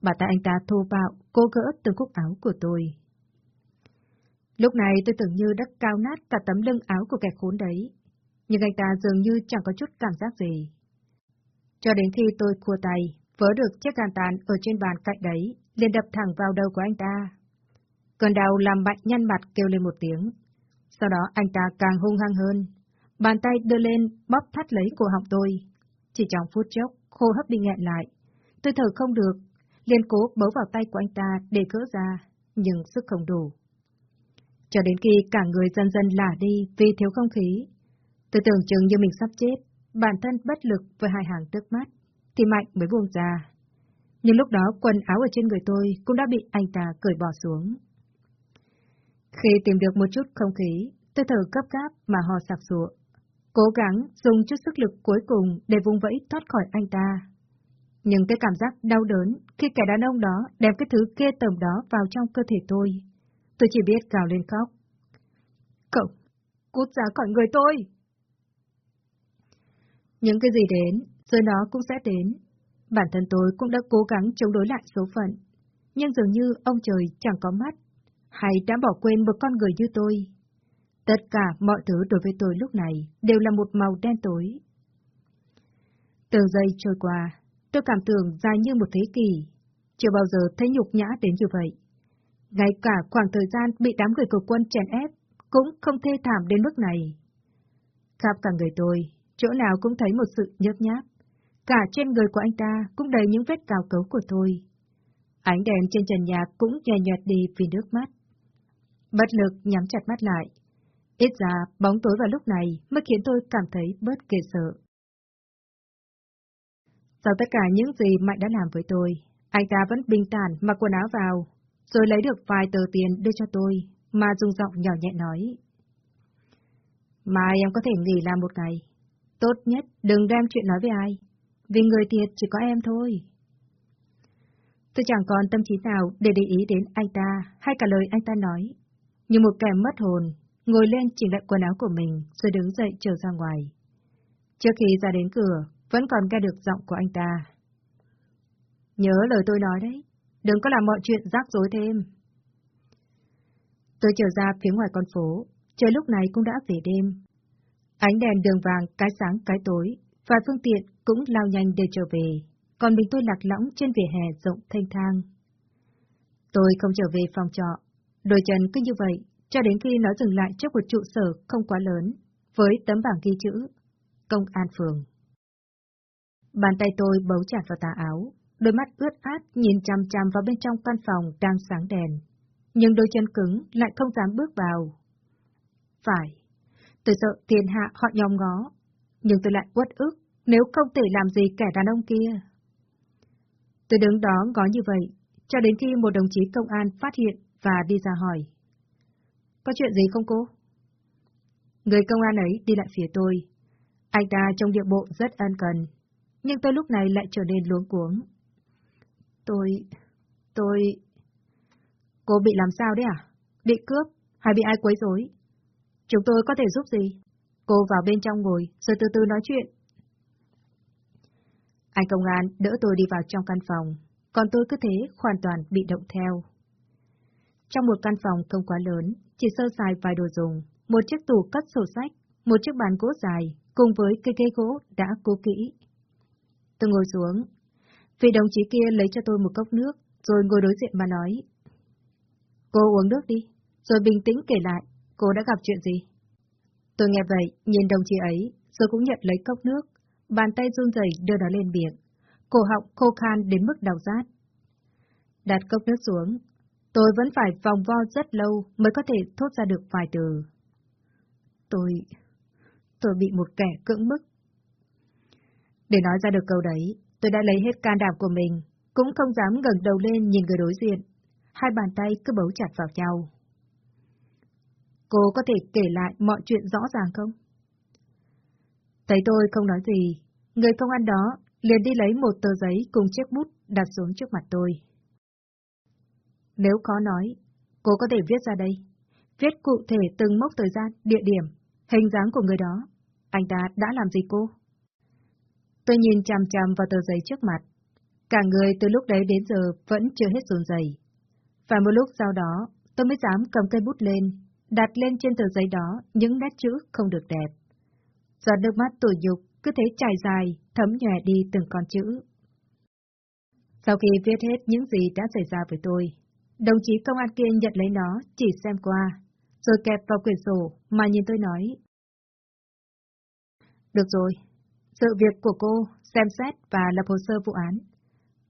Bà tay anh ta thô bạo, cố gỡ từng cúc áo của tôi. Lúc này tôi tưởng như đã cao nát cả tấm lưng áo của kẻ khốn đấy. Nhưng anh ta dường như chẳng có chút cảm giác gì. Cho đến khi tôi cua tay, vớ được chiếc gàn tàn ở trên bàn cạnh đấy, liền đập thẳng vào đầu của anh ta. Cơn đau làm bạch nhăn mặt kêu lên một tiếng. Sau đó anh ta càng hung hăng hơn. Bàn tay đưa lên, bóp thắt lấy cổ họng tôi. Chỉ trong phút chốc, khô hấp bị nghẹn lại. Tôi thở không được, liền cố bấu vào tay của anh ta để gỡ ra, nhưng sức không đủ. Cho đến khi cả người dần dần lả đi vì thiếu không khí. Tôi tưởng chừng như mình sắp chết, bản thân bất lực với hai hàng trước mắt, thì Mạnh mới buông ra. Nhưng lúc đó quần áo ở trên người tôi cũng đã bị anh ta cởi bỏ xuống. Khi tìm được một chút không khí, tôi thở cấp gáp mà hò sặc sụa. Cố gắng dùng chút sức lực cuối cùng để vùng vẫy thoát khỏi anh ta. Nhưng cái cảm giác đau đớn khi kẻ đàn ông đó đem cái thứ kia tầm đó vào trong cơ thể tôi, tôi chỉ biết gào lên khóc. Cậu, Cút ra khỏi người tôi! Những cái gì đến, rồi nó cũng sẽ đến. Bản thân tôi cũng đã cố gắng chống đối lại số phận. Nhưng dường như ông trời chẳng có mắt, hay đã bỏ quên một con người như tôi. Tất cả mọi thứ đối với tôi lúc này đều là một màu đen tối. Từng giây trôi qua, tôi cảm tưởng dài như một thế kỷ. Chưa bao giờ thấy nhục nhã đến như vậy. Ngay cả khoảng thời gian bị đám người của quân chèn ép, cũng không thê thảm đến mức này. Khắp cả người tôi, chỗ nào cũng thấy một sự nhớp nháp. Cả trên người của anh ta cũng đầy những vết cào cấu của tôi. Ánh đèn trên trần nhà cũng nhòe nhòe đi vì nước mắt. Bất lực nhắm chặt mắt lại. Ít ra, bóng tối vào lúc này mới khiến tôi cảm thấy bớt kề sợ. Sau tất cả những gì Mạnh đã làm với tôi, anh ta vẫn bình tản mặc quần áo vào, rồi lấy được vài tờ tiền đưa cho tôi, mà dùng giọng nhỏ nhẹ nói. Mai em có thể nghỉ làm một ngày. Tốt nhất đừng đem chuyện nói với ai, vì người thiệt chỉ có em thôi. Tôi chẳng còn tâm trí nào để để ý đến anh ta hay cả lời anh ta nói. Như một kẻ mất hồn, ngồi lên chỉnh lại quần áo của mình rồi đứng dậy trở ra ngoài. Trước khi ra đến cửa, vẫn còn nghe được giọng của anh ta. Nhớ lời tôi nói đấy, đừng có làm mọi chuyện rắc rối thêm. Tôi trở ra phía ngoài con phố, trời lúc này cũng đã về đêm. Ánh đèn đường vàng cái sáng cái tối, và phương tiện cũng lao nhanh để trở về, còn mình tôi lạc lõng trên vỉa hè rộng thanh thang. Tôi không trở về phòng trọ, đôi chân cứ như vậy, cho đến khi nó dừng lại trước một trụ sở không quá lớn, với tấm bảng ghi chữ Công an phường. Bàn tay tôi bấu chặt vào tà áo, đôi mắt ướt át nhìn chằm chằm vào bên trong căn phòng đang sáng đèn. Nhưng đôi chân cứng lại không dám bước vào. Phải, tôi sợ thiên hạ họ nhòm ngó, nhưng tôi lại uất ức nếu không thể làm gì kẻ đàn ông kia. Tôi đứng đó ngó như vậy, cho đến khi một đồng chí công an phát hiện và đi ra hỏi. Có chuyện gì không cô? Người công an ấy đi lại phía tôi. Anh ta trong địa bộ rất ân cần, nhưng tôi lúc này lại trở nên luống cuống. Tôi... tôi... Cô bị làm sao đấy à? Bị cướp? Hay bị ai quấy rối? Chúng tôi có thể giúp gì? Cô vào bên trong ngồi, rồi từ từ nói chuyện. Anh công an đỡ tôi đi vào trong căn phòng, còn tôi cứ thế hoàn toàn bị động theo. Trong một căn phòng không quá lớn, chỉ sơ sài vài đồ dùng, một chiếc tủ cất sổ sách, một chiếc bàn gỗ dài, cùng với cây cây gỗ đã cố kỹ. Tôi ngồi xuống. Vị đồng chí kia lấy cho tôi một cốc nước, rồi ngồi đối diện mà nói. Cô uống nước đi, rồi bình tĩnh kể lại, cô đã gặp chuyện gì. Tôi nghe vậy, nhìn đồng chí ấy, rồi cũng nhận lấy cốc nước, bàn tay run rẩy đưa nó lên miệng, cổ họng khô khan đến mức đau rát. Đặt cốc nước xuống, tôi vẫn phải vòng vo rất lâu mới có thể thốt ra được vài từ. Tôi... tôi bị một kẻ cưỡng bức. Để nói ra được câu đấy, tôi đã lấy hết can đảm của mình, cũng không dám ngẩng đầu lên nhìn người đối diện. Hai bàn tay cứ bấu chặt vào nhau. Cô có thể kể lại mọi chuyện rõ ràng không? Thấy tôi không nói gì, người công an đó liền đi lấy một tờ giấy cùng chiếc bút đặt xuống trước mặt tôi. Nếu khó nói, cô có thể viết ra đây. Viết cụ thể từng mốc thời gian, địa điểm, hình dáng của người đó. Anh ta đã làm gì cô? Tôi nhìn chằm chằm vào tờ giấy trước mặt. Cả người từ lúc đấy đến giờ vẫn chưa hết run rẩy. Và một lúc sau đó, tôi mới dám cầm cây bút lên, đặt lên trên tờ giấy đó những nét chữ không được đẹp. Giọt nước mắt tủi nhục cứ thế trải dài, thấm nhòe đi từng con chữ. Sau khi viết hết những gì đã xảy ra với tôi, đồng chí công an kia nhận lấy nó, chỉ xem qua, rồi kẹp vào quyển sổ mà nhìn tôi nói. Được rồi, sự việc của cô xem xét và lập hồ sơ vụ án.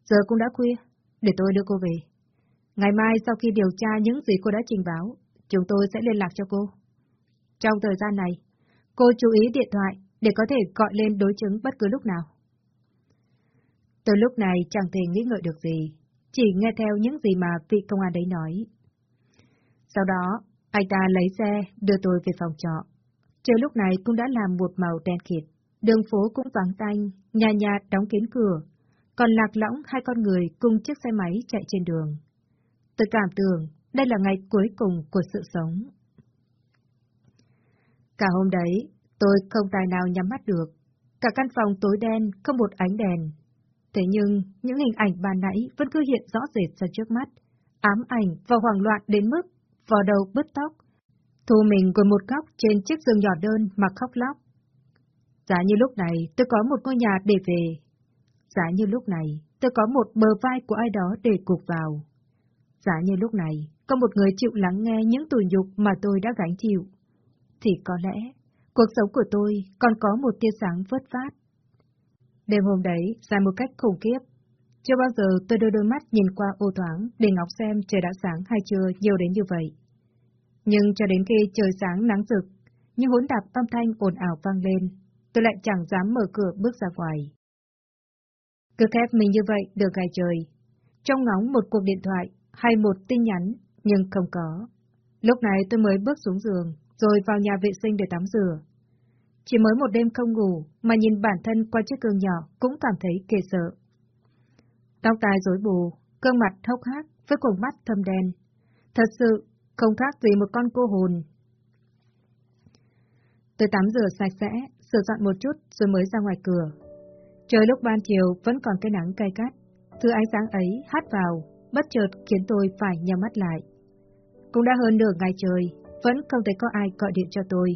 Giờ cũng đã khuya, để tôi đưa cô về. Ngày mai sau khi điều tra những gì cô đã trình báo, chúng tôi sẽ liên lạc cho cô. Trong thời gian này, cô chú ý điện thoại để có thể gọi lên đối chứng bất cứ lúc nào. Từ lúc này chẳng thể nghĩ ngợi được gì, chỉ nghe theo những gì mà vị công an đấy nói. Sau đó, anh ta lấy xe đưa tôi về phòng trọ. Trời lúc này cũng đã làm một màu đen kịt, đường phố cũng vắng tanh, nhà nhà đóng kín cửa, còn lạc lõng hai con người cùng chiếc xe máy chạy trên đường. Tôi cảm tưởng đây là ngày cuối cùng của sự sống. Cả hôm đấy, tôi không tài nào nhắm mắt được. Cả căn phòng tối đen, không một ánh đèn. Thế nhưng, những hình ảnh ban nãy vẫn cứ hiện rõ rệt ra trước mắt, ám ảnh và hoảng loạn đến mức vò đầu bứt tóc. Thu mình ngồi một góc trên chiếc giường nhỏ đơn mà khóc lóc. Giá như lúc này tôi có một ngôi nhà để về. Giá như lúc này tôi có một bờ vai của ai đó để cục vào. Giá như lúc này có một người chịu lắng nghe những tủi nhục mà tôi đã gánh chịu. Thì có lẽ cuộc sống của tôi còn có một tia sáng vớt phát. Đêm hôm đấy dài một cách khủng khiếp. Chưa bao giờ tôi đưa đôi mắt nhìn qua ô thoáng để ngọc xem trời đã sáng hay chưa nhiều đến như vậy. Nhưng cho đến khi trời sáng nắng rực, những hỗn đạp âm thanh ồn ào vang lên, tôi lại chẳng dám mở cửa bước ra ngoài. Cứ khép mình như vậy được ngày trời. Trong ngóng một cuộc điện thoại hay một tin nhắn, nhưng không có. Lúc này tôi mới bước xuống giường, rồi vào nhà vệ sinh để tắm rửa. Chỉ mới một đêm không ngủ, mà nhìn bản thân qua chiếc gương nhỏ cũng cảm thấy kề sợ. Tóc tai rối bù, gương mặt hốc hác với cục mắt thâm đen. Thật sự, không khác gì một con cô hồn. Tôi tắm rửa sạch sẽ, sửa dọn một chút rồi mới ra ngoài cửa. Trời lúc ban chiều vẫn còn cái nắng cay cắt. Thứ ánh sáng ấy hát vào, bất chợt khiến tôi phải nhắm mắt lại. Cũng đã hơn nửa ngày trời, vẫn không thấy có ai gọi điện cho tôi.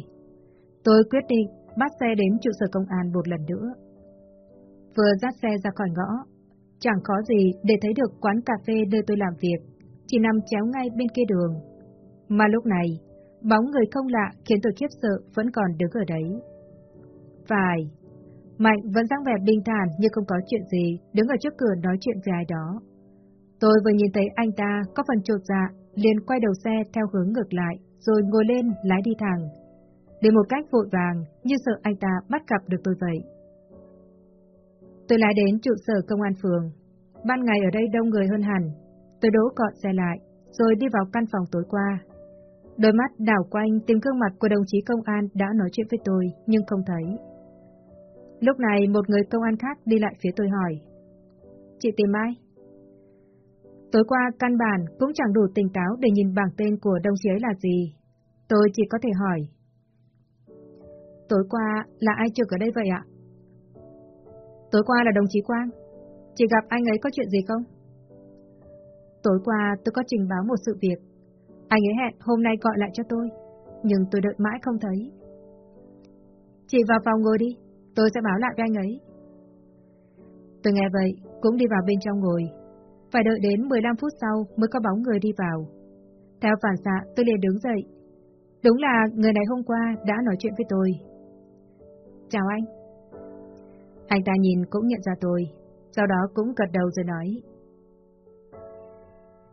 Tôi quyết định bắt xe đến trụ sở công an một lần nữa. Vừa dắt xe ra khỏi ngõ, chẳng khó gì để thấy được quán cà phê nơi tôi làm việc, chỉ nằm chéo ngay bên kia đường. Mà lúc này, bóng người không lạ khiến tôi khiếp sợ vẫn còn đứng ở đấy. Phải, Mạnh vẫn dáng vẻ bình thản như không có chuyện gì, đứng ở trước cửa nói chuyện với ai đó. Tôi vừa nhìn thấy anh ta có phần trột dạ, liền quay đầu xe theo hướng ngược lại, rồi ngồi lên lái đi thẳng để một cách vội vàng, như sợ anh ta bắt gặp được tôi vậy. Tôi lái đến trụ sở công an phường. Ban ngày ở đây đông người hơn hẳn. Tôi đỗ cọt xe lại, rồi đi vào căn phòng tối qua. Đôi mắt đảo quanh tìm gương mặt của đồng chí công an đã nói chuyện với tôi, nhưng không thấy. Lúc này một người công an khác đi lại phía tôi hỏi. Chị tìm ai? Tối qua căn bản cũng chẳng đủ tỉnh táo để nhìn bảng tên của đồng chí ấy là gì. Tôi chỉ có thể hỏi. Tối qua là ai trực ở đây vậy ạ? Tối qua là đồng chí Quang. Chị gặp anh ấy có chuyện gì không? Tối qua tôi có trình báo một sự việc. Anh ấy hẹn hôm nay gọi lại cho tôi, nhưng tôi đợi mãi không thấy. Chị vào phòng ngồi đi, tôi sẽ báo lại với anh ấy. Tôi nghe vậy, cũng đi vào bên trong ngồi. Phải đợi đến 15 phút sau mới có bóng người đi vào. Theo phản xạ, tôi liền đứng dậy. Đúng là người này hôm qua đã nói chuyện với tôi. Chào anh. Anh ta nhìn cũng nhận ra tôi, sau đó cũng gật đầu rồi nói.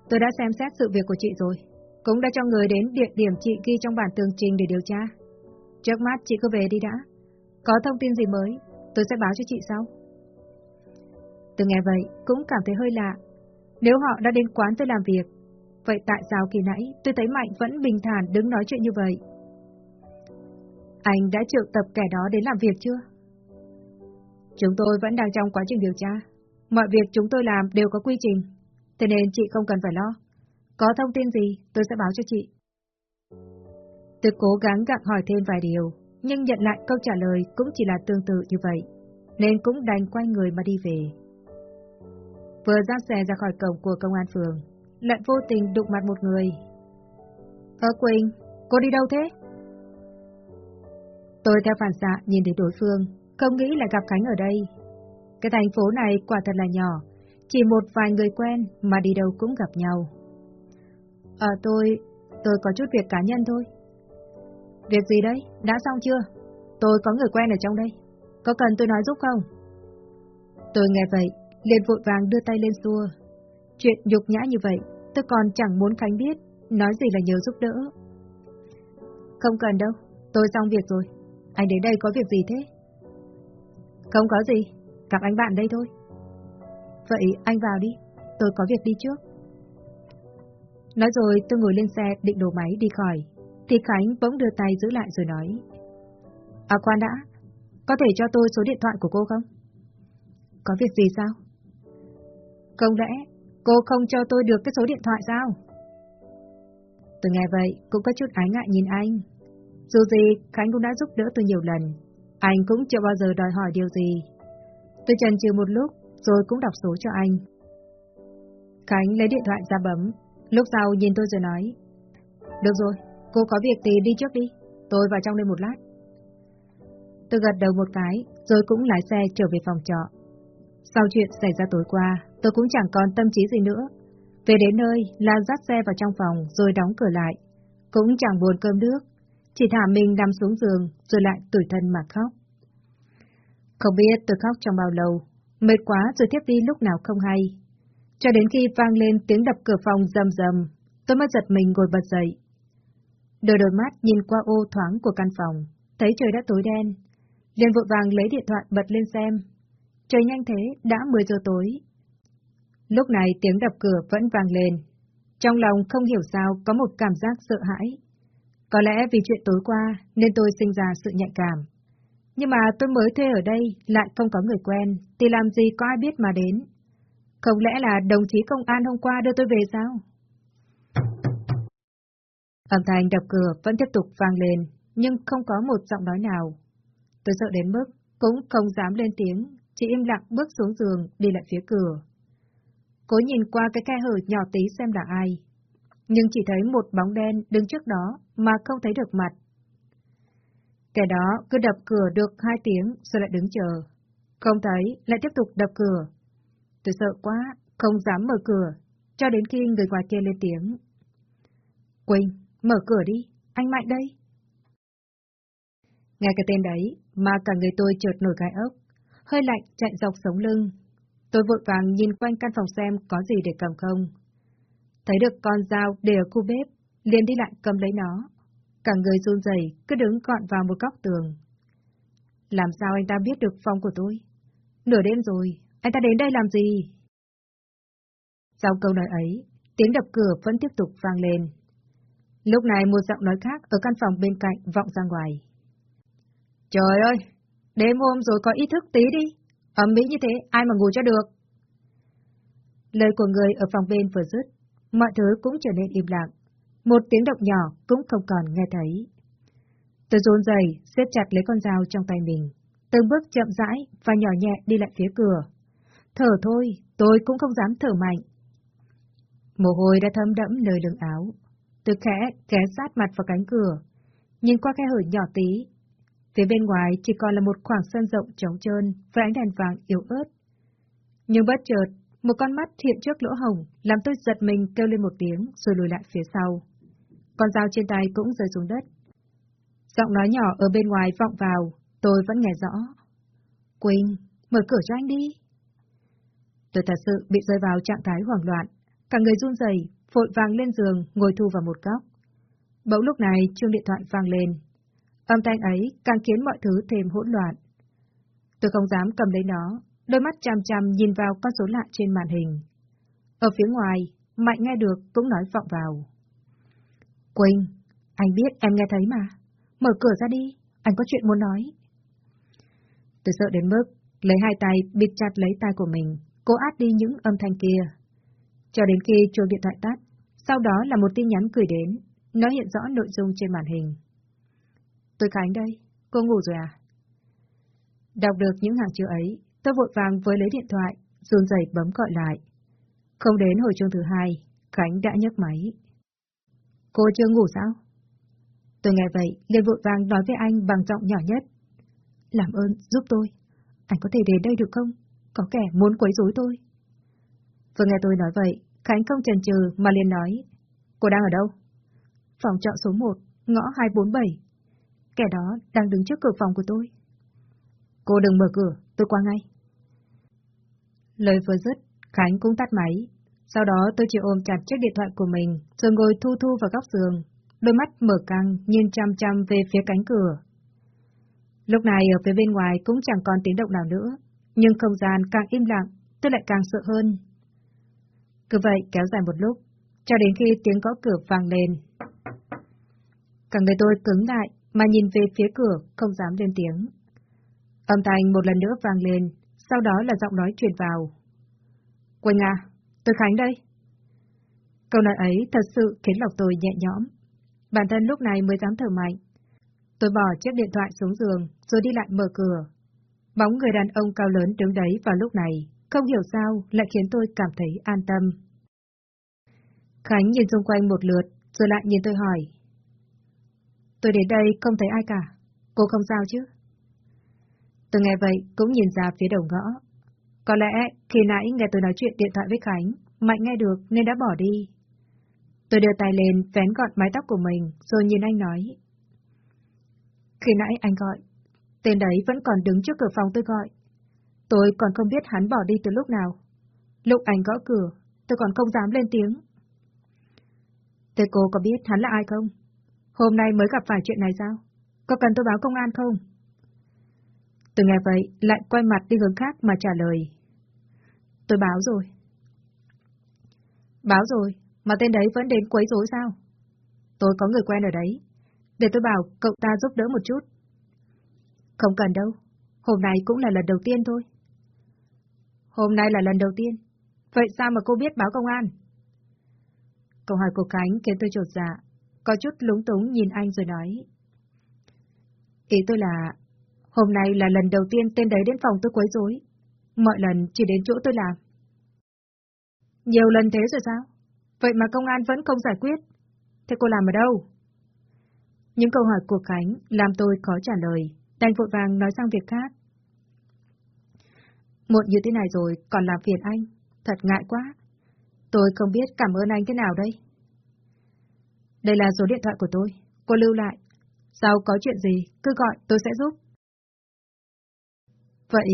Tôi đã xem xét sự việc của chị rồi, cũng đã cho người đến địa điểm chị ghi trong bản tường trình để điều tra. Trước mắt chị cứ về đi đã. Có thông tin gì mới, tôi sẽ báo cho chị sau. Tôi nghe vậy, cũng cảm thấy hơi lạ. Nếu họ đã đến quán tôi làm việc, vậy tại sao kỳ nãy tôi thấy Mạnh vẫn bình thản đứng nói chuyện như vậy? Anh đã triệu tập kẻ đó đến làm việc chưa? Chúng tôi vẫn đang trong quá trình điều tra. Mọi việc chúng tôi làm đều có quy trình, thế nên chị không cần phải lo. Có thông tin gì, tôi sẽ báo cho chị. Tôi cố gắng gặng hỏi thêm vài điều, nhưng nhận lại câu trả lời cũng chỉ là tương tự như vậy, nên cũng đành quay người mà đi về. Vừa ra xe ra khỏi cổng của công an phường, lại vô tình đụng mặt một người. Ơ Quỳnh, cô đi đâu thế? Tôi theo phản xạ nhìn thấy đối phương, không nghĩ là gặp Khánh ở đây. Cái thành phố này quả thật là nhỏ, chỉ một vài người quen mà đi đâu cũng gặp nhau. Ờ tôi, tôi có chút việc cá nhân thôi. Việc gì đấy? Đã xong chưa? Tôi có người quen ở trong đây. Có cần tôi nói giúp không? Tôi nghe vậy, liền vội vàng đưa tay lên xua. Chuyện nhục nhã như vậy, tôi còn chẳng muốn Khánh biết, nói gì là nhớ giúp đỡ. Không cần đâu, tôi xong việc rồi. Anh đến đây có việc gì thế? Không có gì, gặp anh bạn đây thôi. Vậy anh vào đi, tôi có việc đi trước. Nói rồi tôi ngồi lên xe định đổ máy đi khỏi, thì Khánh bỗng đưa tay giữ lại rồi nói. À khoan đã, có thể cho tôi số điện thoại của cô không? Có việc gì sao? Không lẽ cô không cho tôi được cái số điện thoại sao? Tôi nghe vậy cũng có chút ái ngại nhìn anh. Dù gì, Khánh cũng đã giúp đỡ tôi nhiều lần. Anh cũng chưa bao giờ đòi hỏi điều gì. Tôi chần chừ một lúc, rồi cũng đọc số cho anh. Khánh lấy điện thoại ra bấm, lúc sau nhìn tôi rồi nói. Được rồi, cô có việc thì đi trước đi, tôi vào trong đây một lát. Tôi gật đầu một cái, rồi cũng lái xe trở về phòng trọ. Sau chuyện xảy ra tối qua, tôi cũng chẳng còn tâm trí gì nữa. Về đến nơi, Lan dắt xe vào trong phòng rồi đóng cửa lại. Cũng chẳng buồn cơm nước, chỉ thả mình nằm xuống giường rồi lại tủi thân mà khóc. Không biết tôi khóc trong bao lâu, mệt quá rồi tiếp đi lúc nào không hay. Cho đến khi vang lên tiếng đập cửa phòng rầm rầm, tôi mới giật mình ngồi bật dậy. Đôi đôi mắt nhìn qua ô thoáng của căn phòng, thấy trời đã tối đen. liền vội vàng lấy điện thoại bật lên xem. Trời nhanh thế, đã 10 giờ tối. Lúc này tiếng đập cửa vẫn vang lên. Trong lòng không hiểu sao có một cảm giác sợ hãi. Có lẽ vì chuyện tối qua nên tôi sinh ra sự nhạy cảm. Nhưng mà tôi mới thuê ở đây, lại không có người quen, thì làm gì có ai biết mà đến. Không lẽ là đồng chí công an hôm qua đưa tôi về sao? Âm thanh đập cửa vẫn tiếp tục vang lên, nhưng không có một giọng nói nào. Tôi sợ đến mức cũng không dám lên tiếng, chỉ im lặng bước xuống giường đi lại phía cửa. Cố nhìn qua cái khe hở nhỏ tí xem là ai. Nhưng chỉ thấy một bóng đen đứng trước đó mà không thấy được mặt. Kẻ đó cứ đập cửa được hai tiếng rồi lại đứng chờ. Không thấy, lại tiếp tục đập cửa. Tôi sợ quá, không dám mở cửa, cho đến khi người ngoài kia lên tiếng. Quỳnh, mở cửa đi, anh Mạnh đây. Nghe cái tên đấy, mà cả người tôi chợt nổi gai ốc, hơi lạnh chạy dọc sống lưng. Tôi vội vàng nhìn quanh căn phòng xem có gì để cầm không. Thấy được con dao để ở khu bếp, liền đi lại cầm lấy nó. Cả người run rẩy cứ đứng gọn vào một góc tường. Làm sao anh ta biết được phòng của tôi? Nửa đêm rồi, anh ta đến đây làm gì? Sau câu nói ấy, tiếng đập cửa vẫn tiếp tục vang lên. Lúc này một giọng nói khác ở căn phòng bên cạnh vọng ra ngoài. Trời ơi, đêm hôm rồi có ý thức tí đi. Ấm mỹ như thế, ai mà ngủ cho được? Lời của người ở phòng bên vừa dứt, mọi thứ cũng trở nên im lặng. Một tiếng động nhỏ cũng không còn nghe thấy. Tôi rôn dày, siết chặt lấy con dao trong tay mình, từng bước chậm rãi và nhỏ nhẹ đi lại phía cửa. Thở thôi, tôi cũng không dám thở mạnh. Mồ hôi đã thấm đẫm nơi lưng áo. Tôi khẽ ghé sát mặt vào cánh cửa, nhìn qua khe hở nhỏ tí. Phía bên ngoài chỉ còn là một khoảng sân rộng trống trơn với ánh đèn vàng yếu ớt. Nhưng bất chợt, một con mắt hiện trước lỗ hồng làm tôi giật mình kêu lên một tiếng rồi lùi lại phía sau. Con dao trên tay cũng rơi xuống đất. Giọng nói nhỏ ở bên ngoài vọng vào, tôi vẫn nghe rõ. Quỳnh, mở cửa cho anh đi. Tôi thật sự bị rơi vào trạng thái hoảng loạn, cả người run rẩy, vội vàng lên giường, ngồi thu vào một góc. Bỗng lúc này chuông điện thoại vang lên. Âm thanh ấy càng khiến mọi thứ thêm hỗn loạn. Tôi không dám cầm lấy nó, đôi mắt chằm chằm nhìn vào con số lạ trên màn hình. Ở phía ngoài, Mạnh nghe được cũng nói vọng vào. Quỳnh, anh biết em nghe thấy mà. Mở cửa ra đi, anh có chuyện muốn nói. Tôi sợ đến mức lấy hai tay bịt chặt lấy tay của mình, cố át đi những âm thanh kia. Cho đến khi chuông điện thoại tắt, sau đó là một tin nhắn gửi đến, nó hiện rõ nội dung trên màn hình. Tôi Khánh đây, cô ngủ rồi à? Đọc được những hàng chữ ấy, tôi vội vàng với lấy điện thoại, run rẩy bấm gọi lại. Không đến hồi chuông thứ hai, Khánh đã nhấc máy. Cô chưa ngủ sao? Tôi nghe vậy, liền vội vàng nói với anh bằng giọng nhỏ nhất. Làm ơn, giúp tôi. Anh có thể đến đây được không? Có kẻ muốn quấy rối tôi. Vừa nghe tôi nói vậy, Khánh không chần chừ mà liền nói. Cô đang ở đâu? Phòng trọ số 1, ngõ 247. Kẻ đó đang đứng trước cửa phòng của tôi. Cô đừng mở cửa, tôi qua ngay. Lời vừa dứt, Khánh cũng tắt máy. Sau đó tôi chỉ ôm chặt chiếc điện thoại của mình, rồi ngồi thu thu vào góc giường, đôi mắt mở căng, nhìn chăm chăm về phía cánh cửa. Lúc này ở phía bên ngoài cũng chẳng còn tiếng động nào nữa, nhưng không gian càng im lặng, tôi lại càng sợ hơn. Cứ vậy kéo dài một lúc, cho đến khi tiếng gõ cửa vang lên. Cả người tôi cứng lại, mà nhìn về phía cửa, không dám lên tiếng. Âm thanh một lần nữa vang lên, sau đó là giọng nói truyền vào. Quỳnh à, tôi Khánh đây. Câu nói ấy thật sự khiến lòng tôi nhẹ nhõm. Bản thân lúc này mới dám thở mạnh. Tôi bỏ chiếc điện thoại xuống giường, rồi đi lại mở cửa. Bóng người đàn ông cao lớn đứng đấy vào lúc này, không hiểu sao lại khiến tôi cảm thấy an tâm. Khánh nhìn xung quanh một lượt, rồi lại nhìn tôi hỏi. Tôi đến đây không thấy ai cả, cô không sao chứ? Tôi nghe vậy cũng nhìn ra phía đầu ngõ. Có lẽ khi nãy nghe tôi nói chuyện điện thoại với Khánh, Mạnh nghe được nên đã bỏ đi. Tôi đưa tay lên vén gọn mái tóc của mình rồi nhìn anh nói. Khi nãy anh gọi, tên đấy vẫn còn đứng trước cửa phòng tôi gọi. Tôi còn không biết hắn bỏ đi từ lúc nào. Lúc anh gõ cửa, tôi còn không dám lên tiếng. Thế cô có biết hắn là ai không? Hôm nay mới gặp phải chuyện này sao? Có cần tôi báo công an không? Tôi nghe vậy, lại quay mặt đi hướng khác mà trả lời. Tôi báo rồi. Báo rồi, mà tên đấy vẫn đến quấy rối sao? Tôi có người quen ở đấy. Để tôi bảo cậu ta giúp đỡ một chút. Không cần đâu. Hôm nay cũng là lần đầu tiên thôi. Hôm nay là lần đầu tiên. Vậy sao mà cô biết báo công an? Câu hỏi của Khánh khiến tôi trột dạ. Có chút lúng túng nhìn anh rồi nói. Ý tôi là, hôm nay là lần đầu tiên tên đấy đến phòng tôi quấy rối. Mọi lần chỉ đến chỗ tôi làm. Nhiều lần thế rồi sao? Vậy mà công an vẫn không giải quyết. Thế cô làm ở đâu? Những câu hỏi của Khánh làm tôi khó trả lời, đành vội vàng nói sang việc khác. Muộn như thế này rồi, còn làm phiền anh. Thật ngại quá. Tôi không biết cảm ơn anh thế nào đây. Đây là số điện thoại của tôi. Cô lưu lại. Sau có chuyện gì, cứ gọi, tôi sẽ giúp. Vậy,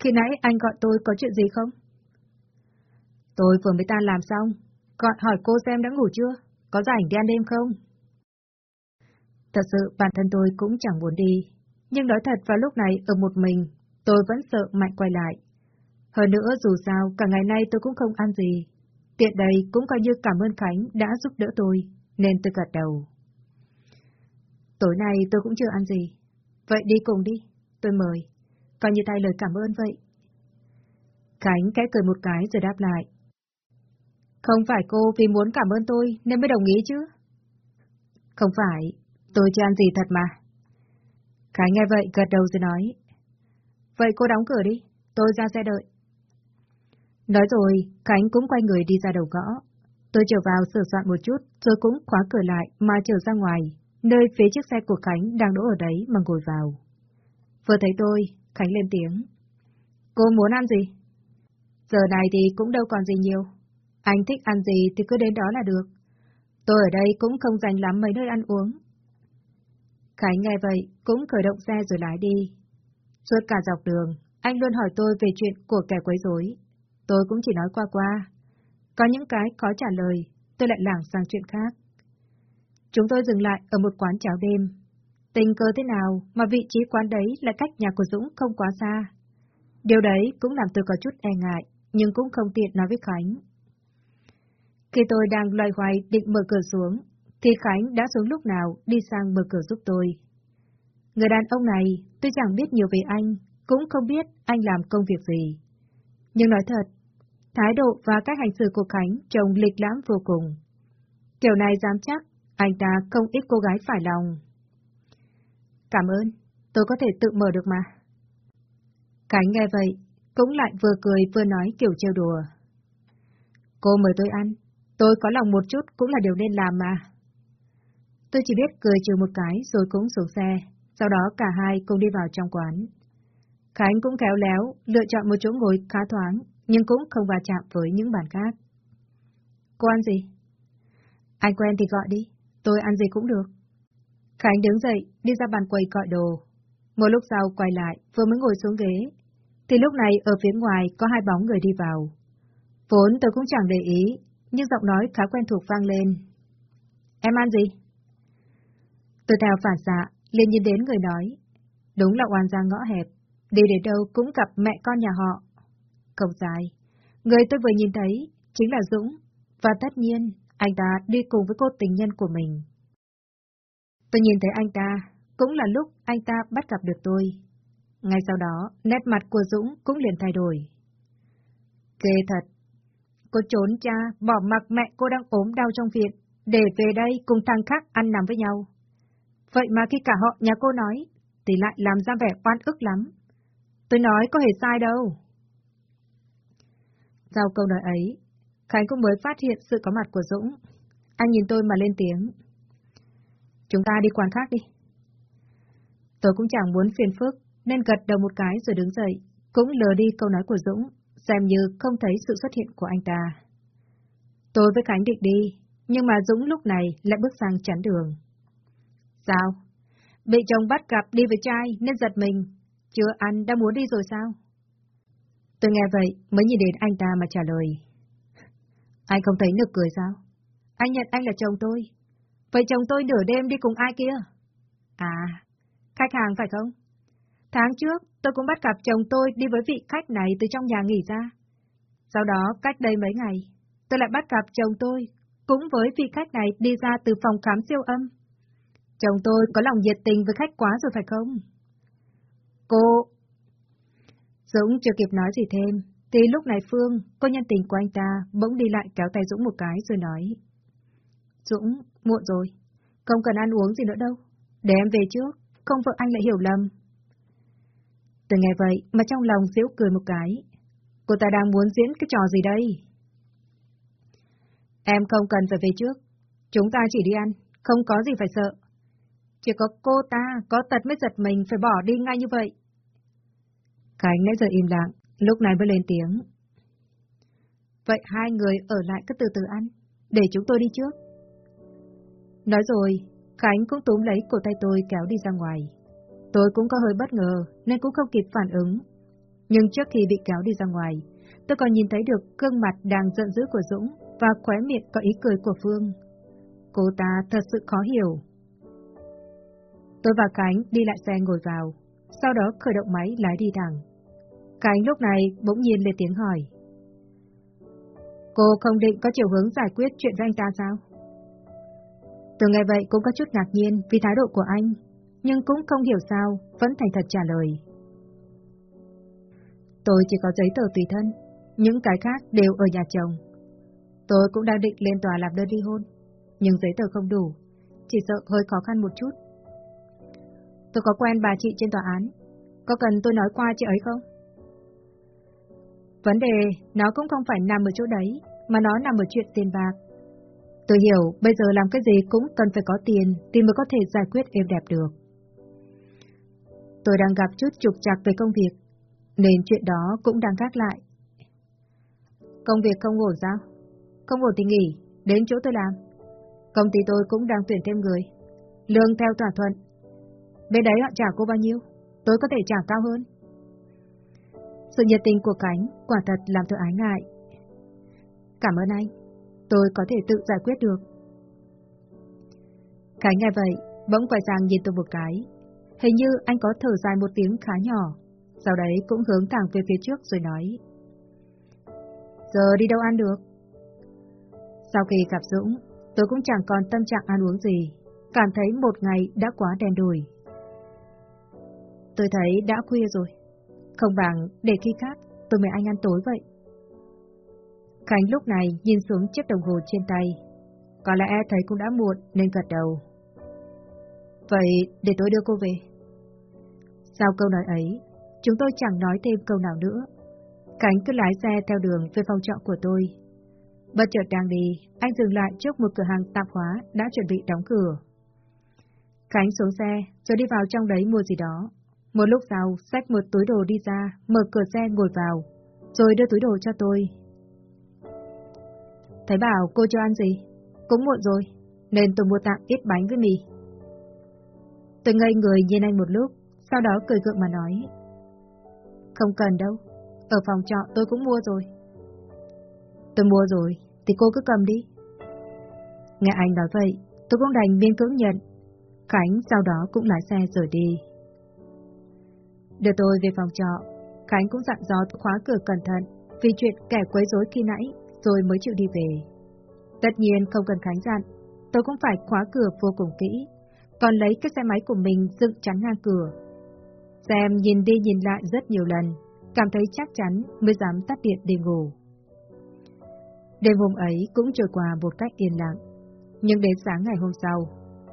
khi nãy anh gọi tôi có chuyện gì không? Tôi vừa mới tan làm xong, gọi hỏi cô xem đã ngủ chưa, có rảnh đi ăn đêm không? Thật sự bản thân tôi cũng chẳng muốn đi, nhưng nói thật vào lúc này ở một mình, tôi vẫn sợ Mạnh quay lại. Hơn nữa dù sao, cả ngày nay tôi cũng không ăn gì. Tiện đây cũng coi như cảm ơn Khánh đã giúp đỡ tôi, nên tôi gật đầu. Tối nay tôi cũng chưa ăn gì. Vậy đi cùng đi, tôi mời. Coi như tay lời cảm ơn vậy. Khánh kẽ cười một cái rồi đáp lại. Không phải cô vì muốn cảm ơn tôi nên mới đồng ý chứ? Không phải, tôi chưa ăn gì thật mà. Khánh nghe vậy gật đầu rồi nói. Vậy cô đóng cửa đi, tôi ra xe đợi. Nói rồi, Khánh cũng quay người đi ra đầu gõ. Tôi trở vào sửa soạn một chút, rồi cũng khóa cửa lại mà trở ra ngoài, nơi phía chiếc xe của Khánh đang đỗ ở đấy mà ngồi vào. Vừa thấy tôi, Khánh lên tiếng. Cô muốn ăn gì? Giờ này thì cũng đâu còn gì nhiều. Anh thích ăn gì thì cứ đến đó là được. Tôi ở đây cũng không dành lắm mấy nơi ăn uống. Khánh nghe vậy, cũng khởi động xe rồi lái đi. Suốt cả dọc đường, anh luôn hỏi tôi về chuyện của kẻ quấy rối. Tôi cũng chỉ nói qua qua. Có những cái khó trả lời, tôi lại lảng sang chuyện khác. Chúng tôi dừng lại ở một quán cháo đêm. Tình cờ thế nào mà vị trí quán đấy lại cách nhà của Dũng không quá xa. Điều đấy cũng làm tôi có chút e ngại, nhưng cũng không tiện nói với Khánh. Khi tôi đang loay hoay định mở cửa xuống, thì Khánh đã xuống lúc nào đi sang mở cửa giúp tôi. Người đàn ông này, tôi chẳng biết nhiều về anh, cũng không biết anh làm công việc gì. Nhưng nói thật, thái độ và cách hành xử của Khánh trông lịch lãm vô cùng. Kiểu này dám chắc, anh ta không ít cô gái phải lòng. Cảm ơn, tôi có thể tự mở được mà. Khánh nghe vậy, cũng lại vừa cười vừa nói kiểu trêu đùa. Cô mời tôi ăn, tôi có lòng một chút cũng là điều nên làm mà. Tôi chỉ biết cười trừ một cái rồi cũng xuống xe, sau đó cả hai cùng đi vào trong quán. Khánh cũng khéo léo, lựa chọn một chỗ ngồi khá thoáng, nhưng cũng không va chạm với những bàn khác. Cô ăn gì? Anh quen thì gọi đi, tôi ăn gì cũng được. Khánh đứng dậy, đi ra bàn quầy gọi đồ. Một lúc sau quay lại, vừa mới ngồi xuống ghế, thì lúc này ở phía ngoài có hai bóng người đi vào. Vốn tôi cũng chẳng để ý, nhưng giọng nói khá quen thuộc vang lên. Em ăn gì? Tôi theo phản xạ, liền nhìn đến người nói. Đúng là oan ra ngõ hẹp, đi đến đâu cũng gặp mẹ con nhà họ. Không dài, người tôi vừa nhìn thấy chính là Dũng, và tất nhiên anh ta đi cùng với cô tình nhân của mình. Tôi nhìn thấy anh ta, cũng là lúc anh ta bắt gặp được tôi. Ngay sau đó, nét mặt của Dũng cũng liền thay đổi. Kê thật, cô trốn cha, bỏ mặc mẹ cô đang ốm đau trong viện, để về đây cùng thằng khác ăn nằm với nhau. Vậy mà khi cả họ nhà cô nói, thì lại làm ra vẻ oan ức lắm. Tôi nói có hề sai đâu. Sau câu nói ấy, Khánh cũng mới phát hiện sự có mặt của Dũng. Anh nhìn tôi mà lên tiếng. Chúng ta đi quán khác đi. Tôi cũng chẳng muốn phiền phức, nên gật đầu một cái rồi đứng dậy, cũng lờ đi câu nói của Dũng, xem như không thấy sự xuất hiện của anh ta. Tôi với Khánh định đi, nhưng mà Dũng lúc này lại bước sang chắn đường. Sao? Bị chồng bắt gặp đi với trai nên giật mình, chưa ăn đã muốn đi rồi sao? Tôi nghe vậy mới nhìn đến anh ta mà trả lời. Anh không thấy nực cười sao? Anh nhận anh là chồng tôi. Vậy chồng tôi nửa đêm đi cùng ai kia? À, khách hàng phải không? Tháng trước, tôi cũng bắt gặp chồng tôi đi với vị khách này từ trong nhà nghỉ ra. Sau đó, cách đây mấy ngày, tôi lại bắt gặp chồng tôi, cũng với vị khách này đi ra từ phòng khám siêu âm. Chồng tôi có lòng nhiệt tình với khách quá rồi phải không? Cô... Dũng chưa kịp nói gì thêm, thì lúc này Phương, cô nhân tình của anh ta, bỗng đi lại kéo tay Dũng một cái rồi nói. Dũng, muộn rồi, không cần ăn uống gì nữa đâu, để em về trước, không vợ anh lại hiểu lầm. từ ngày vậy mà trong lòng xíu cười một cái. Cô ta đang muốn diễn cái trò gì đây? Em không cần phải về trước. Chúng ta chỉ đi ăn, không có gì phải sợ. Chỉ có cô ta có tật mới giật mình phải bỏ đi ngay như vậy. Khánh nãy giờ im lặng, lúc này mới lên tiếng. Vậy hai người ở lại cứ từ từ ăn, để chúng tôi đi trước. Nói rồi, Khánh cũng túm lấy cổ tay tôi kéo đi ra ngoài. Tôi cũng có hơi bất ngờ, nên cũng không kịp phản ứng. Nhưng trước khi bị kéo đi ra ngoài, tôi còn nhìn thấy được gương mặt đang giận dữ của Dũng và khóe miệng có ý cười của Phương. Cô ta thật sự khó hiểu. Tôi và Khánh đi lại xe ngồi vào, sau đó khởi động máy lái đi thẳng. Khánh lúc này bỗng nhiên lên tiếng hỏi. Cô không định có chiều hướng giải quyết chuyện với anh ta sao? Từ ngày vậy cũng có chút ngạc nhiên vì thái độ của anh nhưng cũng không hiểu sao, vẫn thành thật trả lời. Tôi chỉ có giấy tờ tùy thân, những cái khác đều ở nhà chồng. Tôi cũng đang định lên tòa làm đơn ly hôn, nhưng giấy tờ không đủ, chỉ sợ hơi khó khăn một chút. Tôi có quen bà chị trên tòa án, có cần tôi nói qua chị ấy không? Vấn đề nó cũng không phải nằm ở chỗ đấy, mà nó nằm ở chuyện tiền bạc. Tôi hiểu bây giờ làm cái gì cũng cần phải có tiền thì mới có thể giải quyết êm đẹp được. Tôi đang gặp chút trục trặc về công việc, nên chuyện đó cũng đang gác lại. Công việc không ổn sao? Không ổn thì nghỉ, đến chỗ tôi làm. Công ty tôi cũng đang tuyển thêm người. Lương theo thỏa thuận. Bên đấy họ trả cô bao nhiêu? Tôi có thể trả cao hơn. Sự nhiệt tình của Cánh quả thật làm tôi ái ngại. Cảm ơn anh. Tôi có thể tự giải quyết được. Cái nghe vậy, bỗng quay sang nhìn tôi một cái, Hình như anh có thở dài một tiếng khá nhỏ, sau đấy cũng hướng thẳng về phía trước rồi nói. Giờ đi đâu ăn được? Sau khi gặp Dũng, tôi cũng chẳng còn tâm trạng ăn uống gì, cảm thấy một ngày đã quá đèn đùi. Tôi thấy đã khuya rồi, không bằng để khi khác tôi mời anh ăn tối vậy. Khánh lúc này nhìn xuống chiếc đồng hồ trên tay, có lẽ thấy cũng đã muộn nên gật đầu. Vậy để tôi đưa cô về. Sau câu nói ấy, chúng tôi chẳng nói thêm câu nào nữa. Khánh cứ lái xe theo đường về phòng trọ của tôi. Bất chợt đang đi, anh dừng lại trước một cửa hàng tạp hóa đã chuẩn bị đóng cửa. Khánh xuống xe, rồi đi vào trong đấy mua gì đó. Một lúc sau, xách một túi đồ đi ra, mở cửa xe ngồi vào, rồi đưa túi đồ cho tôi. Thấy bảo cô cho ăn gì? Cũng muộn rồi, nên tôi mua tạm ít bánh với mì. Tôi ngây người nhìn anh một lúc, sau đó cười gượng mà nói. Không cần đâu, ở phòng trọ tôi cũng mua rồi. Tôi mua rồi, thì cô cứ cầm đi. Nghe anh nói vậy, tôi cũng đành miên cưỡng nhận. Khánh sau đó cũng lái xe rời đi. Đưa tôi về phòng trọ, Khánh cũng dặn dò khóa cửa cẩn thận vì chuyện kẻ quấy rối khi nãy, rồi mới chịu đi về. Tất nhiên không cần Khánh dặn, tôi cũng phải khóa cửa vô cùng kỹ, còn lấy cái xe máy của mình dựng chắn ngang cửa. Xem nhìn đi nhìn lại rất nhiều lần, cảm thấy chắc chắn mới dám tắt điện đi ngủ. Đêm hôm ấy cũng trôi qua một cách yên lặng, nhưng đến sáng ngày hôm sau,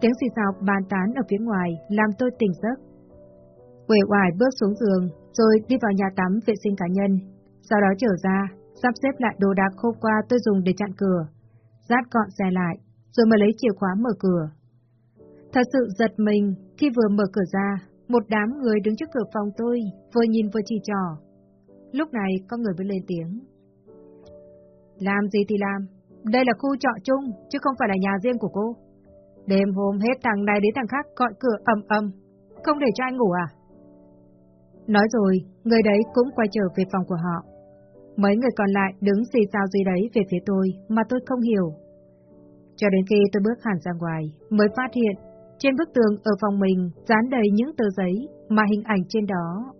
tiếng xì xào bàn tán ở phía ngoài làm tôi tỉnh giấc. Quể oải bước xuống giường, rồi đi vào nhà tắm vệ sinh cá nhân. Sau đó trở ra, sắp xếp lại đồ đạc khô qua tôi dùng để chặn cửa. Rát gọn xe lại, rồi mới lấy chìa khóa mở cửa. Thật sự giật mình khi vừa mở cửa ra, một đám người đứng trước cửa phòng tôi, vừa nhìn vừa chỉ trò. Lúc này có người mới lên tiếng. Làm gì thì làm, đây là khu trọ chung, chứ không phải là nhà riêng của cô. Đêm hôm hết thằng này đến thằng khác gọi cửa ầm ầm, không để cho anh ngủ à? Nói rồi, người đấy cũng quay trở về phòng của họ. Mấy người còn lại đứng xì xào gì đấy về phía tôi mà tôi không hiểu. Cho đến khi tôi bước hẳn ra ngoài, mới phát hiện trên bức tường ở phòng mình dán đầy những tờ giấy mà hình ảnh trên đó